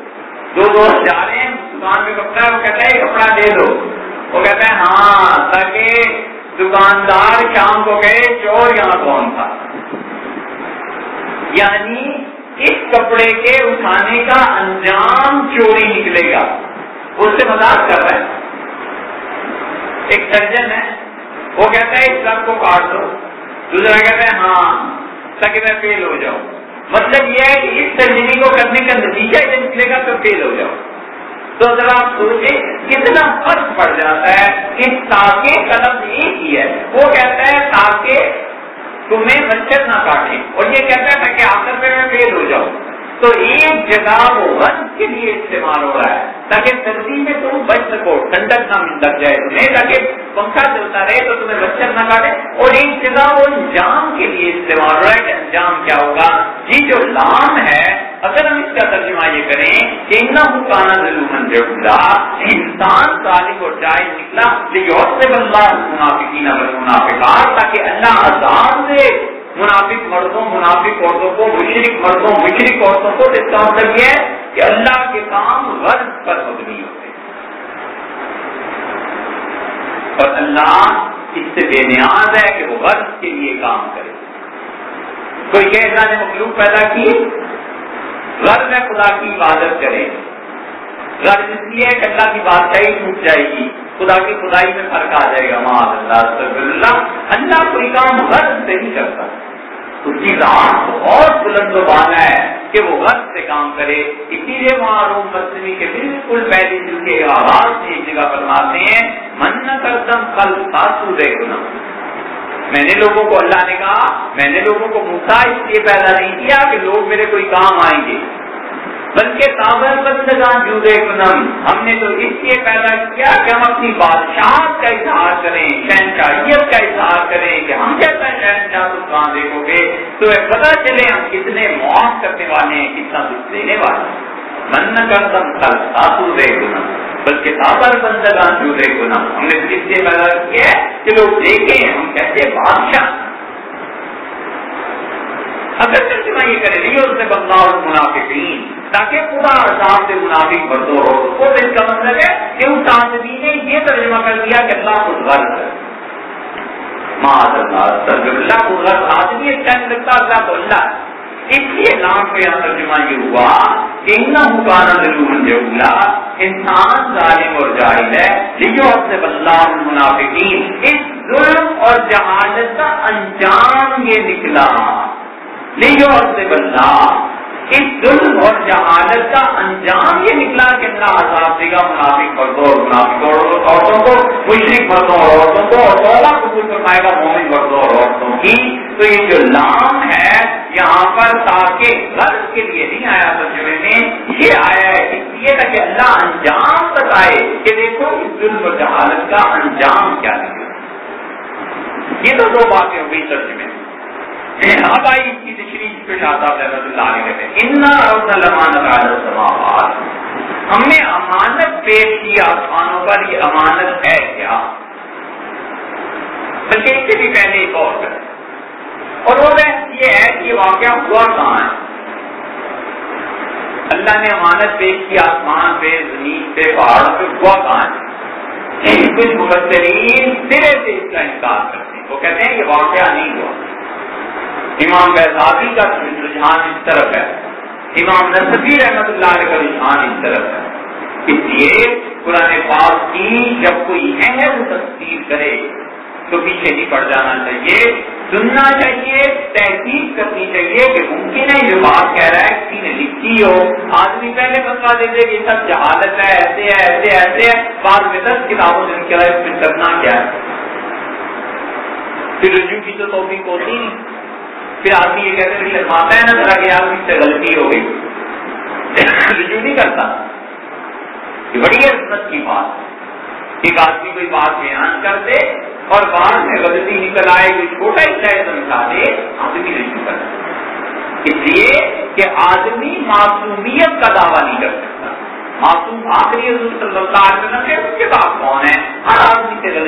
دو دوست جا رہے ہیں، دکان میں کپڑا ہے، وہ کہتا ہے یہ کپڑا لے لو۔ وہ کہتا ہے ہاں تاکہ دکاندار شام کو کہے چور یہاں کون تھا۔ یعنی اس کپڑے کے اٹھانے کا انجام چوری نکلے گا۔ اس سے مزاق کر رہا ہے۔ ایک سرجن ہے، وہ کہتا ہے اس سب کو کاٹ دو۔ دوسرا کہتا ہے ہاں تاکہ میں فیل ہو جاؤں. مطلب یہ ہے کہ اس سرجری کو کرنے کا نتیجہ یہ نکلے گا تو فیل ہو جاؤ تو ذرا آپ سوچیں کتنا فرق پڑ جاتا ہے اس تاکہ قلم ایک ہی ہے۔ وہ کہتا ہے، تاکہ تمہیں مچھر نہ کاٹے۔ اور یہ کہتا ہے، تاکہ آخر میں میں فیل ہو جاؤں. تو ایک جگہ وہ ون کے لیے استعمال ہو رہا ہے، تاکہ سردی میں تم بچ سکو، ٹھنڈک نہ لگ جائے۔ تمہیں تاکہ پنکھا چلتا رہے تو تمہیں مچھر نہ کاٹے۔ اور ایک جگہ وہ انجام کے لیے استعمال ہو رہا ہے، کہ انجام کیا ہوگا؟ جی جو لام ہے، اگر ہم اس کا ترجمہ یہ کریں کہ کانا ضرور جو انسان تعلیم اور جائز نکلا لیکن اور سے بندہ منافقین منافقات تاکہ اللہ آزاد سے منافق مردوں، منافق عورتوں کو مشرق مردوں مشرق عورتوں کو اس کا مطلب یہ ہے کہ اللہ کے کام غرض پر مبنی ہوتے اور اللہ اس سے بے نیاز ہے کہ وہ غرض کے لیے کام کرے۔ کوئی کیسا نے مخلوق پیدا کی، غرض ہے خدا کی عبادت کرے۔ غرض اس لیے کہ اللہ کی بادشاہی ٹوٹ جائے گی۔ خدا کی خدائی میں فرق آ جائے گا ماں اللہ اللہ کوئی کام غرض سے نہیں کرتا۔ اس کی ذات بہت بلند و بالا ہے کہ وہ غرض سے کام کرے۔ اسی لیے معروف مسلم کے بالکل پہلی دل کے آواز سے ایک جگہ فرماتے ہیں، من نہ کردم کل ساسو دے گنا میں نے لوگوں کو اللہ نے کہا، میں نے لوگوں کو موسا اس لیے پیدا نہیں کیا کہ لوگ میرے کوئی کام آئیں گے۔ بلکہ تابر بندگان جو نم ہم نے تو اس لیے پیدا کیا کہ ہم اپنی بادشاہ کا اظہار کریں، شہنشاہیت کا اظہار کریں کہ ہم کیسا شہنشاہ کہاں دیکھو گے؟ تو پتا چلے ہم کتنے موت کرنے والے ہیں، کتنا دکھ دینے والے ہیں۔ من کر دم کل ساتو رے گنا بلکہ ساتر بندگان جو رے گنا ہم نے کس سے پیدا کیا کہ لوگ دیکھیں، ہم کہتے بادشاہ اگر ترجمہ یہ کرے نہیں اس نے بندہ منافقین تاکہ پورا عذاب سے منافق بردور ہو۔ تو اس کا مطلب ہے کہ اس آدمی نے یہ ترجمہ کر دیا کہ اللہ خود غرض ہے۔ اللہ کو غرض آدمی ایک ٹائم لگتا اللہ تو اللہ۔ اس لیے نام کا یہاں ترجمہ یہ ہوا کہ نہ حکان ضرور جہلا انسان ظالم اور جاہل ہے۔ لیو سے اللہ منافقین اس ظلم اور جہالت کا انجام یہ نکلا۔ سے بندہ اس ظلم اور جہالت کا انجام یہ نکلا کہ اللہ عذاب دے گا منافق مردوں اور منافق عورتوں کو مشرق مردوں اور عورتوں کو، اور توبہ قبول فرمائے گا، مومن مردوں اور عورتوں کی۔ تو یہ جو لام ہے یہاں پر تاکہ غرض کے لیے نہیں آیا ترجمے میں، یہ آیا ہے اس لیے کہ اللہ انجام بتائے کہ دیکھو اس ظلم اور جہالت کا انجام کیا نکلا۔ یہ تو دو باتیں ہو گئی ترجمے میں کی تشریح پہ شاہ صاحب اللہ علیہ کہتے ہیں ان امانت سماوات ہم نے امانت پیش کی آسمانوں پر، یہ امانت ہے کیا؟ بلکہ اس سے بھی پہلے ایک اور کریں اور وہ یہ ہے کہ واقعہ ہوا کہاں ہے؟ اللہ نے امانت پیش کی آسمان پہ، زمین پہ، پہاڑوں پہ، ہوا کہاں ہے؟ کچھ مبصرین سرے سے اس کا انکار کرتے ہیں۔ وہ کہتے ہیں یہ واقعہ نہیں ہوا۔ امام بحثی کا رجحان اس طرف ہے۔ امام نصفی رحمت اللہ علیہ کا رجحان اس طرف ہے۔ اس لیے قرآن پاک کی جب کوئی اہم تصدیق کرے تو پیچھے نہیں پڑ جانا چاہیے، سننا چاہیے، تحقیق کرنی چاہیے کہ ممکن ہے جو بات کہہ رہا ہے، کسی نے لکھی ہو۔ آدمی پہلے بتلا دے دے کہ سب جہالت ہے، ایسے ہے، ایسے ایسے ہے۔ بعد میں دس کتابوں سے نکلا اس میں کرنا کیا ہے؟ پھر رجوع کی تو توفیق ہوتی نہیں۔ پھر آدمی یہ کہتے ہیں شرماتا ہے نا، ذرا کہ یار آدمی سے غلطی ہو گئی۔ رجوع نہیں کرتا۔ یہ بڑی عزت کی بات۔ ایک آدمی کوئی بات بیان کر دے اور بعد میں غلطی نکل آئے، کوئی چھوٹا ہی چاہے سمجھا دے، آدمی رجوع کرتا اس لیے کہ آدمی معصومیت کا دعویٰ نہیں کر سکتا۔ معصوم آخری حضور صلی اللہ علیہ وسلم ہے اس کے بعد کون ہے ہر آدمی سے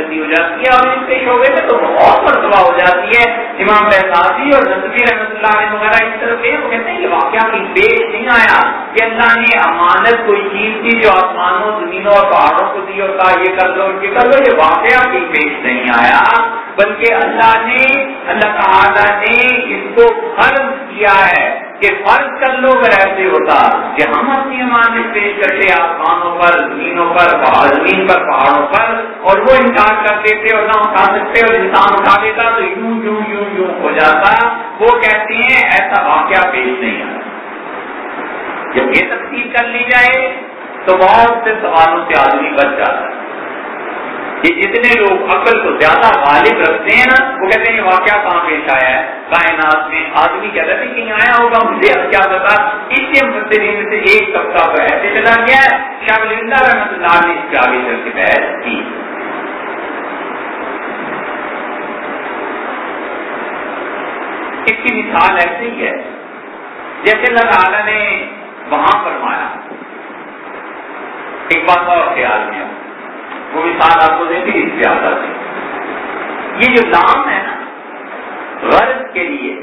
غلطی ہو جاتی ہے اور تو بہت مرتبہ ہو جاتی ہے۔ امام بحثی اور نصبی رحمۃ اللہ علیہ وغیرہ اس طرح کے وہ کہتے ہیں کہ واقعہ کی پیش نہیں آیا کہ اللہ نے امانت کوئی چیز تھی جو آسمانوں، زمینوں اور پہاڑوں کو دی اور کہا یہ کر لو یہ کر لو یہ واقعہ کی پیش نہیں آیا۔ بلکہ اللہ نے، اللہ تعالیٰ نے اس کو فرض کیا ہے۔ کہ فرض کر لو اگر ایسے ہوتا کہ ہم اپنی امانت پیش کرتے آسمانوں پر، زمینوں پر زمین پر، پہاڑوں پر، اور وہ انکار کر دیتے اور نہ اٹھا سکتے اور انسان اٹھا دیتا تو یوں یوں یوں یوں ہو جاتا۔ وہ کہتے ہیں ایسا واقعہ پیش نہیں آتا۔ جب یہ تقسیم کر لی جائے تو بہت سے سوالوں سے آدمی بچ جاتا ہے۔ کہ جتنے لوگ عقل کو زیادہ غالب رکھتے ہیں نا، وہ کہتے ہیں یہ واقعہ کہاں پیش آیا ہے؟ کائنات میں آدمی کہتا ہے کہیں آیا ہوگا، مجھے اب کیا پتا؟ اس کے مسترین میں سے ایک طبقہ تو ایسے چلا گیا ہے۔ شاہ لندہ رحمت اللہ نے اس کے آگے چل کے بحث کی۔ اس کی مثال ایسی ہی ہے، جیسے اللہ تعالیٰ نے وہاں فرمایا۔ ایک بات اور خیال میں وہ مثال آپ کو دیکھیں اس کے آدھا سے یہ جو نام ہے نا، غرض کے لیے،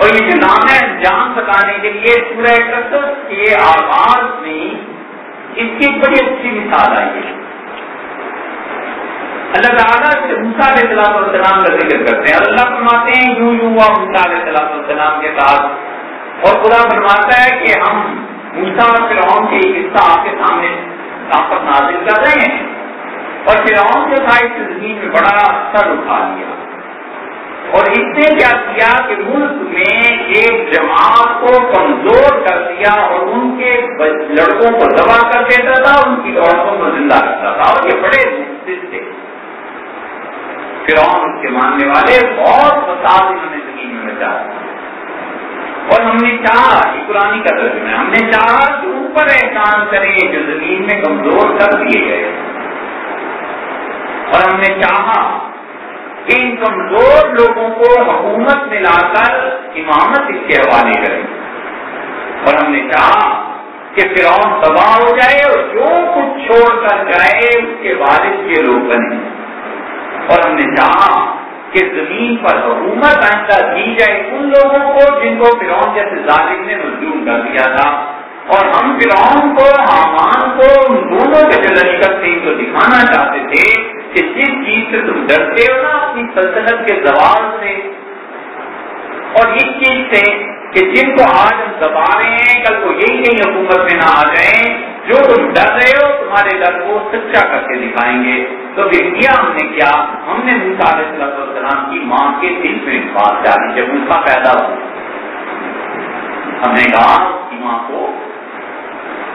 اور یہ جو نام ہے انجام بتانے کے لیے، سورہ پورا کے آغاز میں اس کی بڑی اچھی مثال آئی ہے۔ اللہ تعالیٰ سے علیہ السلام السلام کا ذکر کرتے ہیں۔ اللہ فرماتے ہیں، یوں یوں ہوا علیہ السلام السلام کے ساتھ اور خدا فرماتا ہے کہ ہم موسا فرعون کے ایک حصہ آپ کے سامنے آپ پر نازل کر رہے ہیں۔ اور فرعون جو تھا اس زمین میں بڑا سر اٹھا لیا اور اس نے کیا کیا کہ ملک میں ایک جماعت کو کمزور کر دیا اور ان کے لڑکوں کو دبا کر دیتا تھا، ان کی عورتوں کو زندہ رکھتا تھا اور یہ بڑے تھے۔ فرعون کے ماننے والے بہت فساد انہوں نے زمین میں مچا۔ اور ہم نے چاہا یہ پرانی کا درجن ہے ہم نے چاہا کہ اوپر احسان کرے جو زمین میں کمزور کر دیے گئے۔ اور ہم نے چاہا کہ ان کمزور لوگوں کو حکومت میں لا کر امامت اس کے حوالے کریں۔ اور ہم نے کہا کہ فرعون تباہ ہو جائے اور جو کچھ چھوڑ کر جائے اس کے والد کے لوگ بنے اور ہم نے چاہا کہ زمین پر حکومت آئندہ دی جائے ان لوگوں کو جن کو فرعون جیسے ظالم نے مزدور کر دیا تھا۔ اور ہم فرعون کو حامان کو ان دونوں کے جو لشکر تھے ان کو دکھانا چاہتے تھے۔ کہ جس چیز سے تم ڈرتے ہو نا اپنی سلطنت کے زوال سے؟ اور اس چیز سے کہ جن کو آج ہم دبا رہے ہیں، کل کو یہی کہیں حکومت میں نہ آ جائیں، جو تم ڈر رہے ہو، تمہارے ڈر کو سچا کر کے دکھائیں گے۔ تو پھر کیا ہم نے کیا؟ ہم نے علیہ السلام کی ماں کے دل میں بات ڈالی۔ جب ان کا پیدا ہو ہم نے کہا کہ ماں کو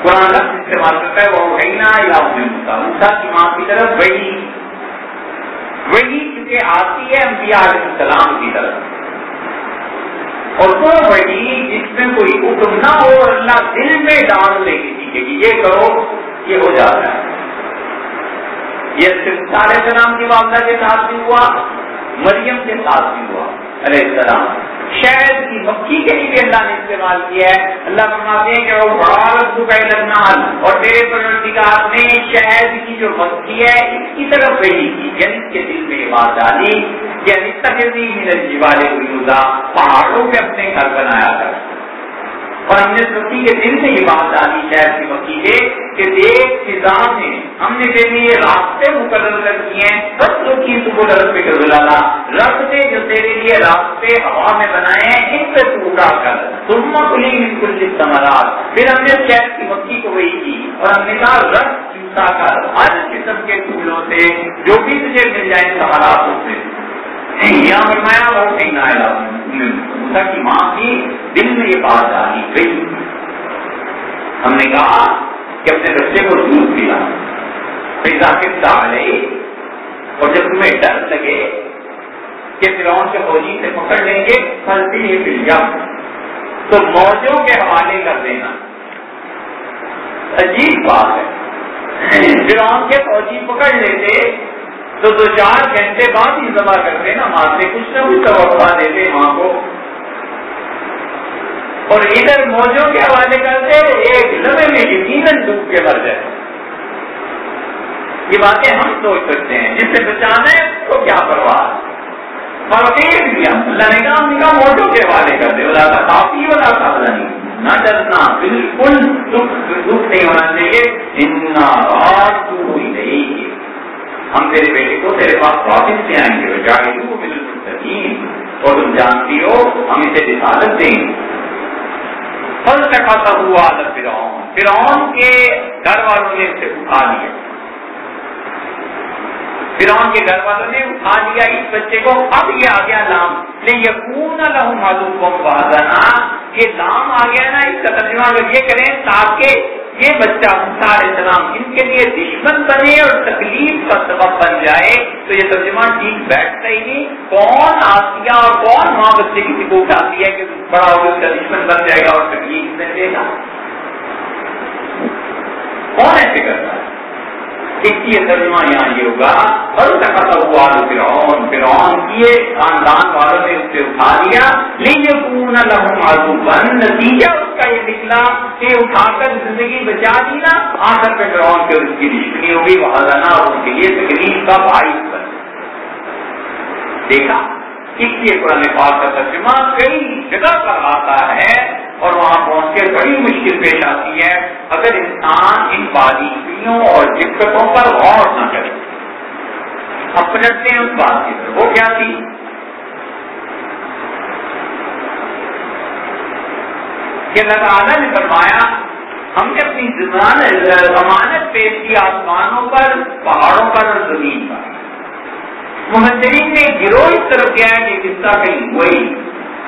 قرآن لفظ استعمال کرتا ہے وہ کہیں نہ یا موسا کی ماں کی طرف وہی وہی چونکہ آتی ہے انبیاء علیہ السلام کی طرف۔ اور وہ وہی جس میں کوئی حکم نہ ہو اور اللہ دل میں ڈال لے کسی کے کہ یہ کرو، یہ ہو جاتا ہے۔ یہ صرف سارے سلام کی معاملہ کے ساتھ بھی ہوا، مریم کے ساتھ بھی ہوا، علیہ السلام۔ شہد کی مکھی کے لیے بھی اللہ نے استعمال کیا ہے۔ اللہ فرماتے ہیں کہ وہ بڑا کا لگنال اور میرے پروردگار نے شہد کی جو مکھی ہے، اس کی طرف بھیجی کی یعنی اس کے دل میں یہ بات ڈالی یعنی تقریبی والے ہوئی پہاڑوں میں اپنے گھر بنایا کر اور ہم نے سبھی کے دل سے یہ بات ڈالی شہر کی مکی کے کہ ایک فضا میں ہم نے تیرے لیے راستے مقرر کر دیے ہیں۔ بس جو کی صبح رس پہ کر ڈالا راستے جو تیرے لیے راستے ہوا میں بنائے ہیں، ان پہ تو اٹھا کر۔ تم کلی کل سمرات پھر ہم نے شہر کی مکی کو وہی کی اور ہم نے کہا رس چوسا کر۔ ہر قسم کے پھولوں سے جو بھی تجھے مل جائیں سوالات اس سے یہاں فرمایا وہ کہیں نہ کی ماں کی دل میں یہ بات آئی گئی ہم نے کہا کہ اپنے بچے کو دودھ پلا پیسہ کس ڈالے اور جب تمہیں ڈر لگے کہ فرعون کے فوجی سے پکڑ لیں گے پھلتی ہی مل جا۔ تو موجوں کے حوالے کر دینا۔ عجیب بات ہے۔ فرعون کے فوجی پکڑ لیتے تو دو چار گھنٹے بعد ہی جمع کرتے نا ماں سے کچھ نہ کچھ توقع دیتے ماں کو۔ اور ادھر موجوں کے حوالے کرتے ایک لمحے میں یقیناً ڈوب کے مر جائے۔ یہ باتیں ہم سوچ سکتے ہیں، جس سے بچانا ہے تو کیا پرواہ۔ اور دیکھ اللہ نے کہا، ہم کہا موجوں کے حوالے کر دے بولا تھا کافی والا تھا نہیں نہ ڈرنا، بالکل دکھ دکھ نہیں ہونا چاہیے اتنا رات تو ہوئی نہیں ہم تیرے بیٹے کو تیرے پاس واپس سے آئیں گے۔ جاگے تو اور تم جانتی ہو، ہم اسے رسالت دیں گے۔ پھل تھا ہوا فرعون۔ فرعون کے گھر والوں نے اسے اٹھا لیا۔ فرعون کے گھر والوں نے اٹھا لیا۔ اس بچے کو اب یہ آ گیا نام نہیں یقون لہو معلوم کو یہ نام آ گیا نا، اس کا ترجمہ اگر یہ کریں تاکہ یہ بچہ علیہ السلام ان کے لیے دشمن بنے اور تکلیف کا سبب بن جائے، تو یہ ترجمہ ٹھیک بیٹھتا ہی نہیں۔ کون آسیا اور کون ماں بچے کسی کو اٹھاتی ہے کہ بڑا ہو اس کا دشمن بن جائے گا اور تکلیف میں دے گا؟ کون ایسے کرتا ہے؟ ترجمہ یہاں یہ ہوگا ہوا فرعون فرعون کیے، خاندان والوں نے اسے اٹھا لیا، لیکن پورن لہو بند نتیجہ اس کا یہ نکلا کہ اٹھا کر زندگی بچا دی نا آخر پہ فرعون کے اس کی دشمنی ہوگی وہ حضانہ اس کے لیے تکلیف کا باعث بن دیکھا؟ اس لیے قرآن پاک کا ترجمہ کئی جگہ پر آتا ہے اور وہاں پہنچ کے بڑی مشکل پیش آتی ہے۔ اگر انسان ان باریکیوں اور دقتوں پر غور نہ کرے۔ اب پلٹتے ہیں اس بات کی طرف۔ وہ کیا تھی؟ کہ اللہ تعالیٰ نے فرمایا، ہم نے اپنی ضمانت پیش کی آسمانوں پر، پہاڑوں پر اور زمین پر۔ محدرین نے گروہ اس طرف کیا ہے کہ قصہ کہیں وہی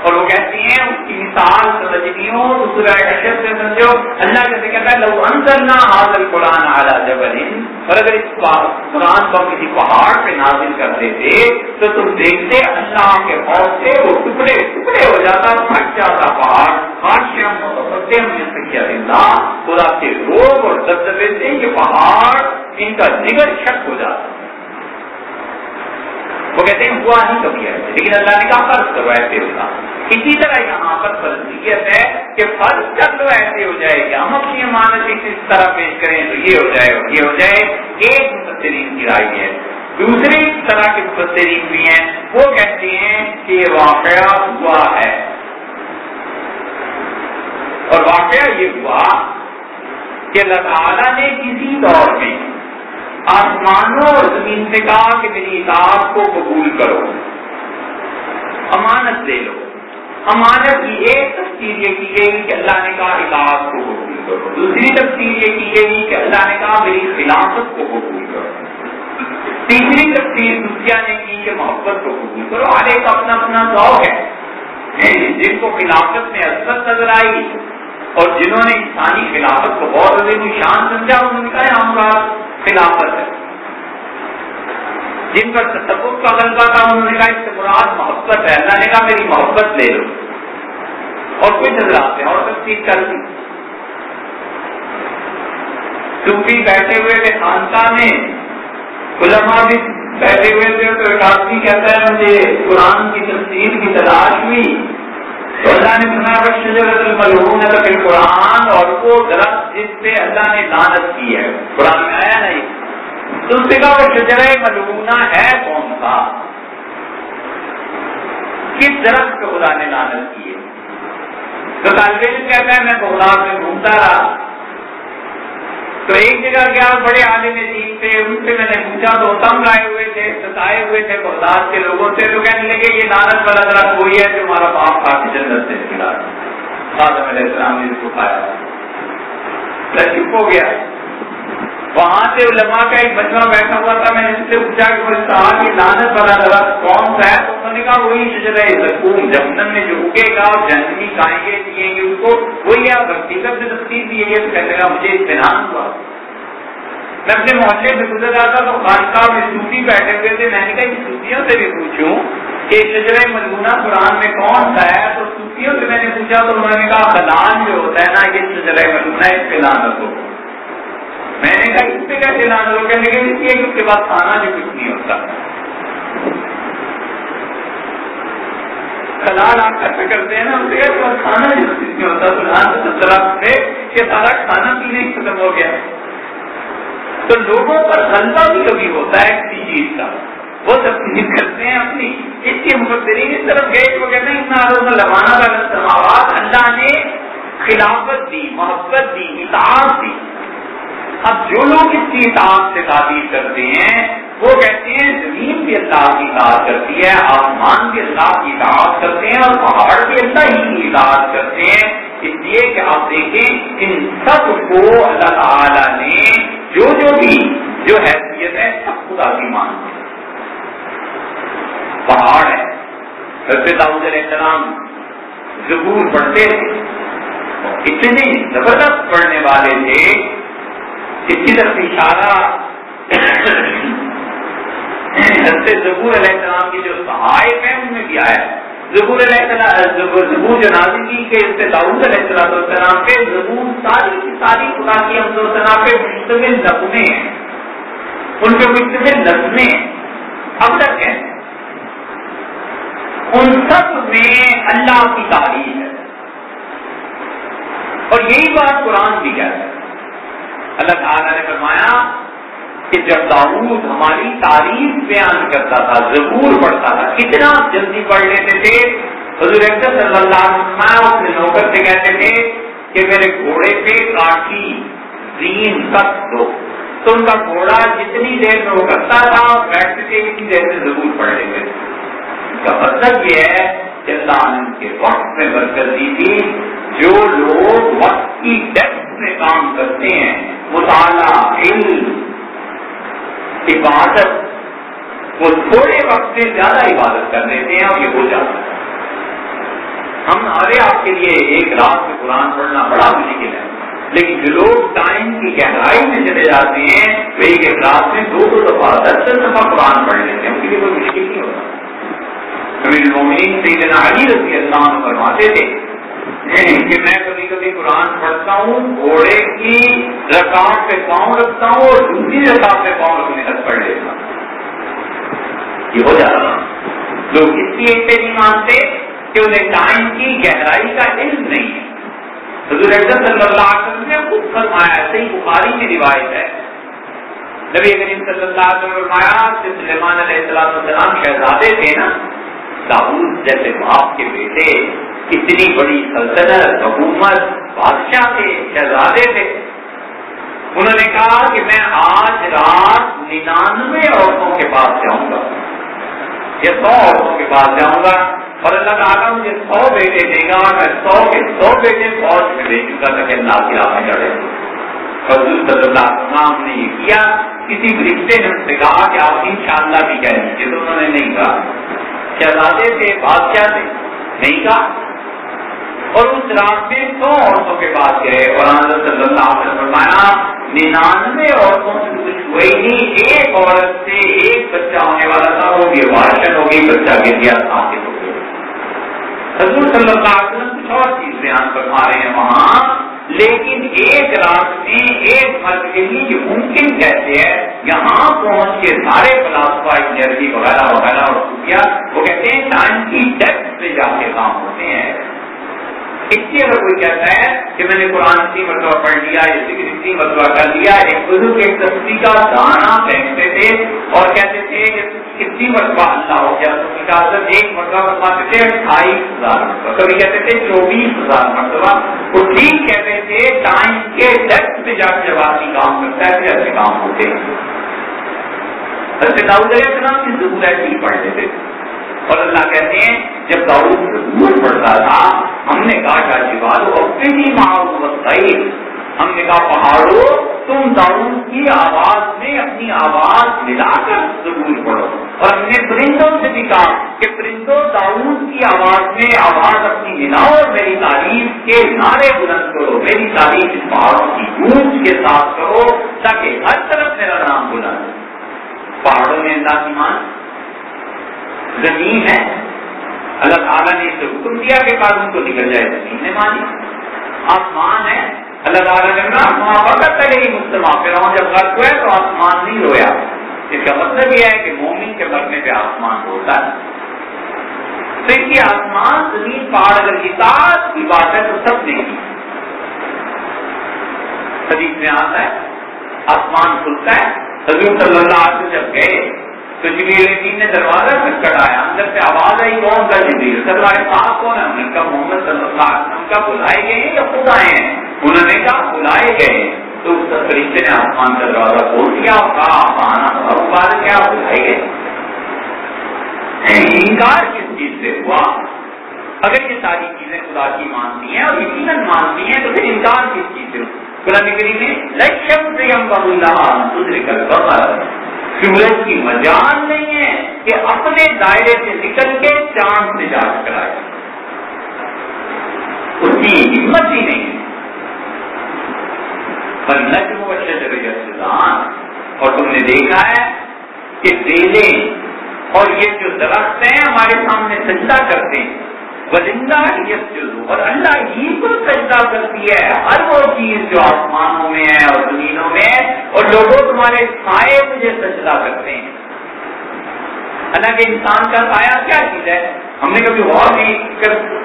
اور وہ کہتی ہیں، اس کی مثال سمجھنی ہو دوسرا اشد سے سمجھو اللہ جیسے کہتا ہے لو انسر نہ حاصل قرآن اعلیٰ جبل، اور اگر اس قرآن کو کسی پہاڑ پہ نازل کر دیتے، تو تم دیکھتے اللہ کے خوف سے وہ ٹکڑے ٹکڑے ہو جاتا، پھٹ جاتا پہاڑ۔ خاص ہم سکتے ہم نے سکیا زندہ۔ خدا کے روگ اور دبدبے سے یہ پہاڑ ان کا جگر شک ہو جاتا۔ وہ کہتے ہیں ہوا ہی کبھی ایسے لیکن اللہ نے کہا فرض کرو ایسے ہوگا اسی طرح یہاں پر فرضیت ہے کہ فرض کر لو ایسے ہو جائے کہ ہم اپنی مانس اس طرح پیش کریں تو یہ ہو جائے اور یہ ہو جائے۔ ایک مفسرین کی رائے ہے۔ دوسری طرح کے مفسرین بھی ہیں۔ وہ کہتے ہیں کہ یہ واقعہ ہوا ہے۔ اور واقعہ یہ ہوا کہ اللہ تعالیٰ نے کسی دور میں آسمانوں اور زمین سے کہا کہ میری اطاعت کو قبول کرو۔ امانت لے لو۔ امانت کی ایک تفصیل یہ کی گئی کہ اللہ نے کہا اطاعت کو قبول کرو۔ دوسری تفصیل یہ کی گئی کہ اللہ نے کہا میری خلافت کو قبول کرو۔ تیسری تفصیل دوسریا نے کی کہ محبت کو قبول کرو۔ ہر ایک اپنا اپنا ذوق ہے۔ جن کو خلافت میں اثرت نظر آئی اور جنہوں نے انسانی خلافت کو بہت عظیم شان سمجھا، انہوں نے کہا ہمارا خلافت ہے۔ جن پر تصوف کا غلبہ تھا، انہوں نے کہا اس سے مراد محبت ہے۔ اللہ نے کہا میری محبت لے لو۔ اور کوئی نظرات ہے اور تفصیل کر دی صوفی بیٹھے ہوئے تھے، خانقاہ میں۔ علماء بھی بیٹھے ہوئے تھے، تو ایک آدمی کہتا ہے، مجھے قرآن کی تفصیل کی تلاش ہوئی۔ اللہ نے سنا شجرت الملعون ہے قرآن اور وہ درخت جس پہ اللہ نے لانت کی ہے. قرآن میں آیا نہیں۔ تو اس سے کہا، وہ شجر ملعونہ ہے کون سا؟ کس درخت کو خدا نے لانت کی ہے؟ تو طالب علم کہتا ہے، میں بغداد میں گھومتا رہا۔ تو ایک جگہ گیا بڑے عالم دین تھے، ان سے میں نے پوچھا، تو تم لائے ہوئے تھے، ستائے ہوئے تھے، بغداد کے لوگوں سے، تو کہنے لگے، یہ لانت والا ذرا کوئی ہے جو ہمارا باپ کھا کے جنت سے نکلا۔ علیہ السلام نے اس کو کھایا چپ ہو گیا۔ وہاں سے علماء کا ایک بچہ بیٹھا ہوا تھا، میں نے اس سے پوچھا کہ وہ صاحب یہ لانت والا درخت کون سا ہے؟ تو انہوں نے کہا، وہی شجر ہے زکوم جہنم میں جو اگے گا اور جہنمی کھائیں گے، پیئیں گے اس کو، وہی آپ حقیقت سے تفصیل دی ہے۔ تو کہتے گا مجھے اطمینان ہوا۔ میں اپنے محلے سے گزر رہا تھا تو خانقاہ میں صوفی بیٹھے ہوئے تھے میں نے کہا ان صوفیوں سے بھی پوچھوں کہ شجر ملگونا قرآن میں کون سا ہے؟ تو صوفیوں سے میں نے پوچھا تو انہوں نے کہا خلان جو ہوتا ہے نا، یہ شجر ملگونا اس پہ لانت ہو۔ میں نے کہا، اس پہ کیسے لانا لو کہنے کے لیے کہ اس کے بعد کھانا بھی کچھ نہیں ہوتا۔ کلال آپ ایسے کرتے ہیں نا، اس کے بعد کھانا بھی کچھ نہیں ہوتا۔ تو لان تو طرف سے کہ سارا کھانا پینے ہی ختم ہو گیا۔ تو لوگوں پر غلطہ بھی کبھی ہوتا ہے کسی چیز کا۔ وہ تفصیل کرتے ہیں اپنی۔ اس کے مقدرین اس طرف گئے، وہ کہتے ہیں، اتنا لوانا کا سماوات اللہ نے خلافت دی، محبت دی، اطاعت دی۔ اب جو لوگ اس کی اطاعت سے تعبیر کرتے ہیں، وہ کہتے ہیں، زمین بھی اللہ کی اطاعت کرتی ہے، آسمان بھی اللہ کی اطاعت کرتے ہیں اور پہاڑ بھی اللہ ہی کی اطاعت کرتے ہیں۔ اس لیے کہ آپ دیکھیں، ان سب کو اللہ تعالی نے جو جو بھی جو حیثیت ہے، سب خدا کی مانتے ہیں پہاڑ ہے۔ حضرت داؤد علیہ السلام ضرور پڑھتے تھے۔ اتنے زبردست پڑھنے والے تھے۔ اس کی طرف اشارہ ظبور علیہ السلام کی جو صحائف ہے ان میں بھی آیا ظبور علیہ السلام ظبور جو نازل کی کہ اس سے داؤد علیہ السلام السلام کے ظبور ساری کی ساری خدا کی حمد السلام پہ مشتمل نظمیں ہیں۔ ان پہ مشتمل نظمیں اب تک ہے ان سب میں اللہ کی تعریف ہے۔ اور یہی بات قرآن بھی کہتا ہے۔ اللہ تعالیٰ نے فرمایا کہ جب داؤد ہماری تعریف بیان کرتا تھا، ضرور پڑھتا تھا، کتنا جلدی پڑھ لیتے تھے؟ حضور صلی اللہ علیہ وسلم اپنے نوکر سے کہتے تھے کہ میرے گھوڑے پہ کاٹھی دین تک دو۔ تو ان کا گھوڑا جتنی دیر میں وہ کرتا تھا، بیٹھتے تھے، اتنی دیر میں ضرور پڑھ لیتے تھے کا مطلب یہ ہے کہ اللہ نے ان کے وقت میں برکت دی تھی۔ جو لوگ وقت کی ڈیپتھ میں کام کرتے ہیں، مطالعہ، علم، عبادت، وہ تھوڑے وقت سے زیادہ عبادت کر لیتے ہیں اور یہ ہو جاتا ہے۔ ہم ارے آپ کے لیے ایک رات میں قرآن پڑھنا بڑا مشکل ہے، لیکن جو لوگ ٹائم کی گہرائی میں چلے جاتے ہیں، وہ ایک رات میں دو دو دفعہ، دس دس دفعہ قرآن پڑھ لیتے ہیں، ان کے لیے کوئی مشکل نہیں ہوتا۔ مومنین سیدنا علی رضی اللہ عنہ فرماتے تھے کہ میں کبھی کبھی قرآن پڑھتا ہوں، گھوڑے کی رکاوٹ پہ پاؤں رکھتا ہوں اور دوسری رکاوٹ پہ پاؤں رکھنے تک پڑھ لیتا ہوں۔ یہ ہو جاتا لوگ اس لیے اسے نہیں مانتے کہ انہیں ٹائم کی گہرائی کا علم نہیں ہے۔ حضور صلی اللہ علیہ وسلم نے خود فرمایا، صحیح بخاری کی روایت ہے۔ نبی کریم صلی اللہ علیہ وسلم فرمایا کہ سلیمان علیہ السلام السلام شہزادے تھے نا، داؤد جیسے باپ کے بیٹے اتنی بڑی سلطنت حکومت، بادشاہ تھے شہزادے تھے انہوں نے کہا کہ میں آج رات ننانوے عورتوں کے پاس جاؤں گا۔ یا سو عورتوں کے پاس جاؤں گا اور اللہ تعالیٰ مجھے سو بیٹے دے گا میں سو کے سو بیٹے فوج میں دے چکا تھا کہ اللہ کی راہ میں چڑھے حضور صلی اللہ علیہ وسلم نے یہ کیا۔ کسی رشتے نے ان سے کہا کہ آپ ان شاء اللہ بھی کہہ دیجیے تو انہوں نے نہیں کہا۔ شہزادے تھے، بادشاہ تھے۔ نہیں کہا۔ اور اس رات میں سو عورتوں کے پاس گئے اور حضرت صلی اللہ علیہ وسلم فرمایا، ننانوے عورتوں سے کچھ ہوئی نہیں، ایک عورت سے ایک بچہ ہونے والا تھا، وہ بھی واشن ہو گئی، بچہ گر گیا ساتھ حضور صلی اللہ علیہ وسلم کچھ اور چیز بیان فرما رہے ہیں وہاں، لیکن ایک رات میں ایک مرد کے لیے یہ ممکن کہتے ہیں یہاں پہنچ کے سارے فلاسفہ انرجی وغیرہ وغیرہ اور وہ کہتے ہیں ٹائم کی ڈیپتھ سے جا کے کام ہوتے ہیں۔ اس لیے اگر کوئی کہتا ہے کہ میں نے قرآن سی مرتبہ پڑھ لیا، یا ذکر سی مرتبہ کر لیا ایک بزرگ ایک تصویر کا دانا پھینکتے تھے اور کہتے تھے کہ کتنی مرتبہ اللہ ہو گیا، تو ایک مرتبہ بتاتے تھے، اٹھائیس ہزار مرتبہ۔ کبھی کہتے تھے چوبیس ہزار مرتبہ۔ وہ ٹھیک کہتے تھے، ٹائم کے ڈیپتھ میں جا کے جب آدمی کام کرتا ہے، پھر ایسے کام ہوتے ہیں داؤد علیہ السلام کی ضرورت ایسی پڑھ لیتے تھے؟ اور اللہ کہتے ہیں، جب داؤد دور پڑتا تھا، ہم نے کہا جیوالو اپنی ہم نے کہا پہاڑو تم داؤد کی آواز میں اپنی آواز ملا کر ضرور پڑھو۔ اور ہم نے پرندوں سے بھی کہا کہ پرندوں داؤد کی آواز میں آواز اپنی ملاؤ اور میری تعریف کے نعرے بلند کرو۔ میری تعریف اس پہاڑوں کی گونج کے ساتھ کرو تاکہ ہر طرف میرا نام بلند پہاڑوں میں اللہ کی مان زمین ہے۔ اللہ تعالیٰ نے اسے حکم دیا کہ قانون کو نکل جائے زمین نے مانی آسمان ہے۔ اللہ تعالیٰ نے آسمان وقت پہلے ہی مسلم پھر جب غرق ہوئے تو آسمان نہیں رویا۔ اس کا مطلب یہ ہے کہ مومن کے مرنے پہ آسمان ہوتا ہے۔ تو اس کی آسمان زمین پہاڑ اگر کتاب کی بات ہے تو سب نے کی حدیث میں آتا ہے، آسمان کھلتا ہے۔ حضور صلی اللہ علیہ وسلم جب گئے تو جبریل نے دروازہ کھٹکھٹایا اندر سے آواز آئی، کون سا جبریل سر تمہارے پاس کون ہے؟ ان کا محمد صلی اللہ علیہ وسلم۔ کا بلائے گئے ہیں یا خود آئے ہیں؟ انہوں نے کہا، بلائے گئے تو اس فرشتے نے آسمان کا دروازہ کھول دیا اور کہا، آپ آنا۔ اور بات کیا بلائے گئے؟ یعنی انکار کس چیز سے ہوا؟ اگر یہ ساری چیزیں خدا کی مانتی ہیں اور یقیناً مانتی ہیں، تو پھر انکار کس چیز سے ہوا؟ قرآن کریم میں لکشم سے ہم بہت دوسرے کا سورج کی مجال نہیں ہے کہ اپنے دائرے سے نکل کے چاند سے جا کر آئے۔ اس کی ہمت ہی نہیں۔ پر نجم و شجر اور تم نے دیکھا ہے کہ بیلے اور یہ جو درخت ہیں ہمارے سامنے سجدہ کرتے ہیں۔ اور اللہ ہی کو سجدہ کرتی ہے۔ ہر وہ چیز جو آسمانوں میں ہے اور زمینوں میں اور لوگوں تمہارے سائے مجھے سجدہ کرتے ہیں۔ اللہ کے انسان کا سایہ کیا چیز ہے؟ ہم نے کبھی غور نہیں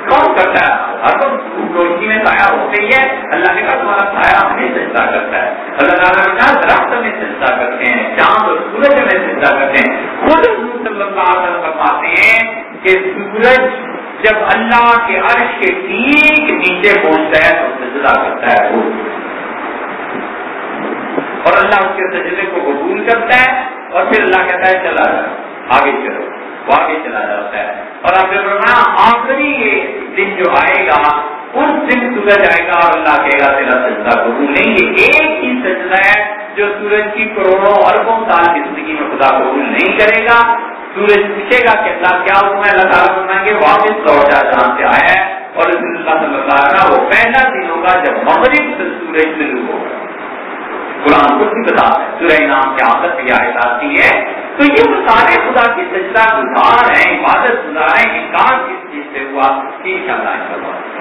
کون کرتا ہے؟ ہر وقت روشنی میں سایہ ہوتے ہی ہے۔ اللہ نے کہا تمہارا سایہ ہمیں سجدہ کرتا ہے۔ اللہ تعالیٰ نے کہا درخت میں سجدہ کرتے ہیں، چاند اور سورج میں سجدہ کرتے ہیں۔ خود صلی اللہ علیہ وسلم فرماتے ہیں کہ سورج جب اللہ کے عرش کے ٹھیک نیچے پہنچتا ہے تو سجدہ کرتا ہے اور اللہ اس کے سجدے کو قبول کرتا ہے اور پھر اللہ کہتا ہے چلا جا، آگے چلو، وہ آگے چلا جاتا ہے۔ اور آپ نے آخری دن جو آئے گا، اس دن سورج آئے گا اور اللہ کہے گا، تیرا سجدہ قبول نہیں یہ ایک ہی سجدہ ہے جو سورج کی کروڑوں اربوں سال کی زندگی میں خدا قبول نہیں کرے گا، سورج پوچھے گا کہ اللہ کیا حکم ہے؟ اللہ تعالیٰ فرمائیں گے، واپس لوٹ جہاں سے آیا ہے۔ اور اس اللہ صلی اللہ علیہ وہ پہلا دن ہوگا جب مغرب سے سورج شروع ہوگا۔ قرآن کو بھی بتا ہے، سورہ نام کی عادت یہ آیت آتی ہے۔ تو یہ وہ سارے خدا کی سجدہ گزار ہیں، عبادت گزار ہیں، انکار کس چیز سے ہوا؟ ان شاء اللہ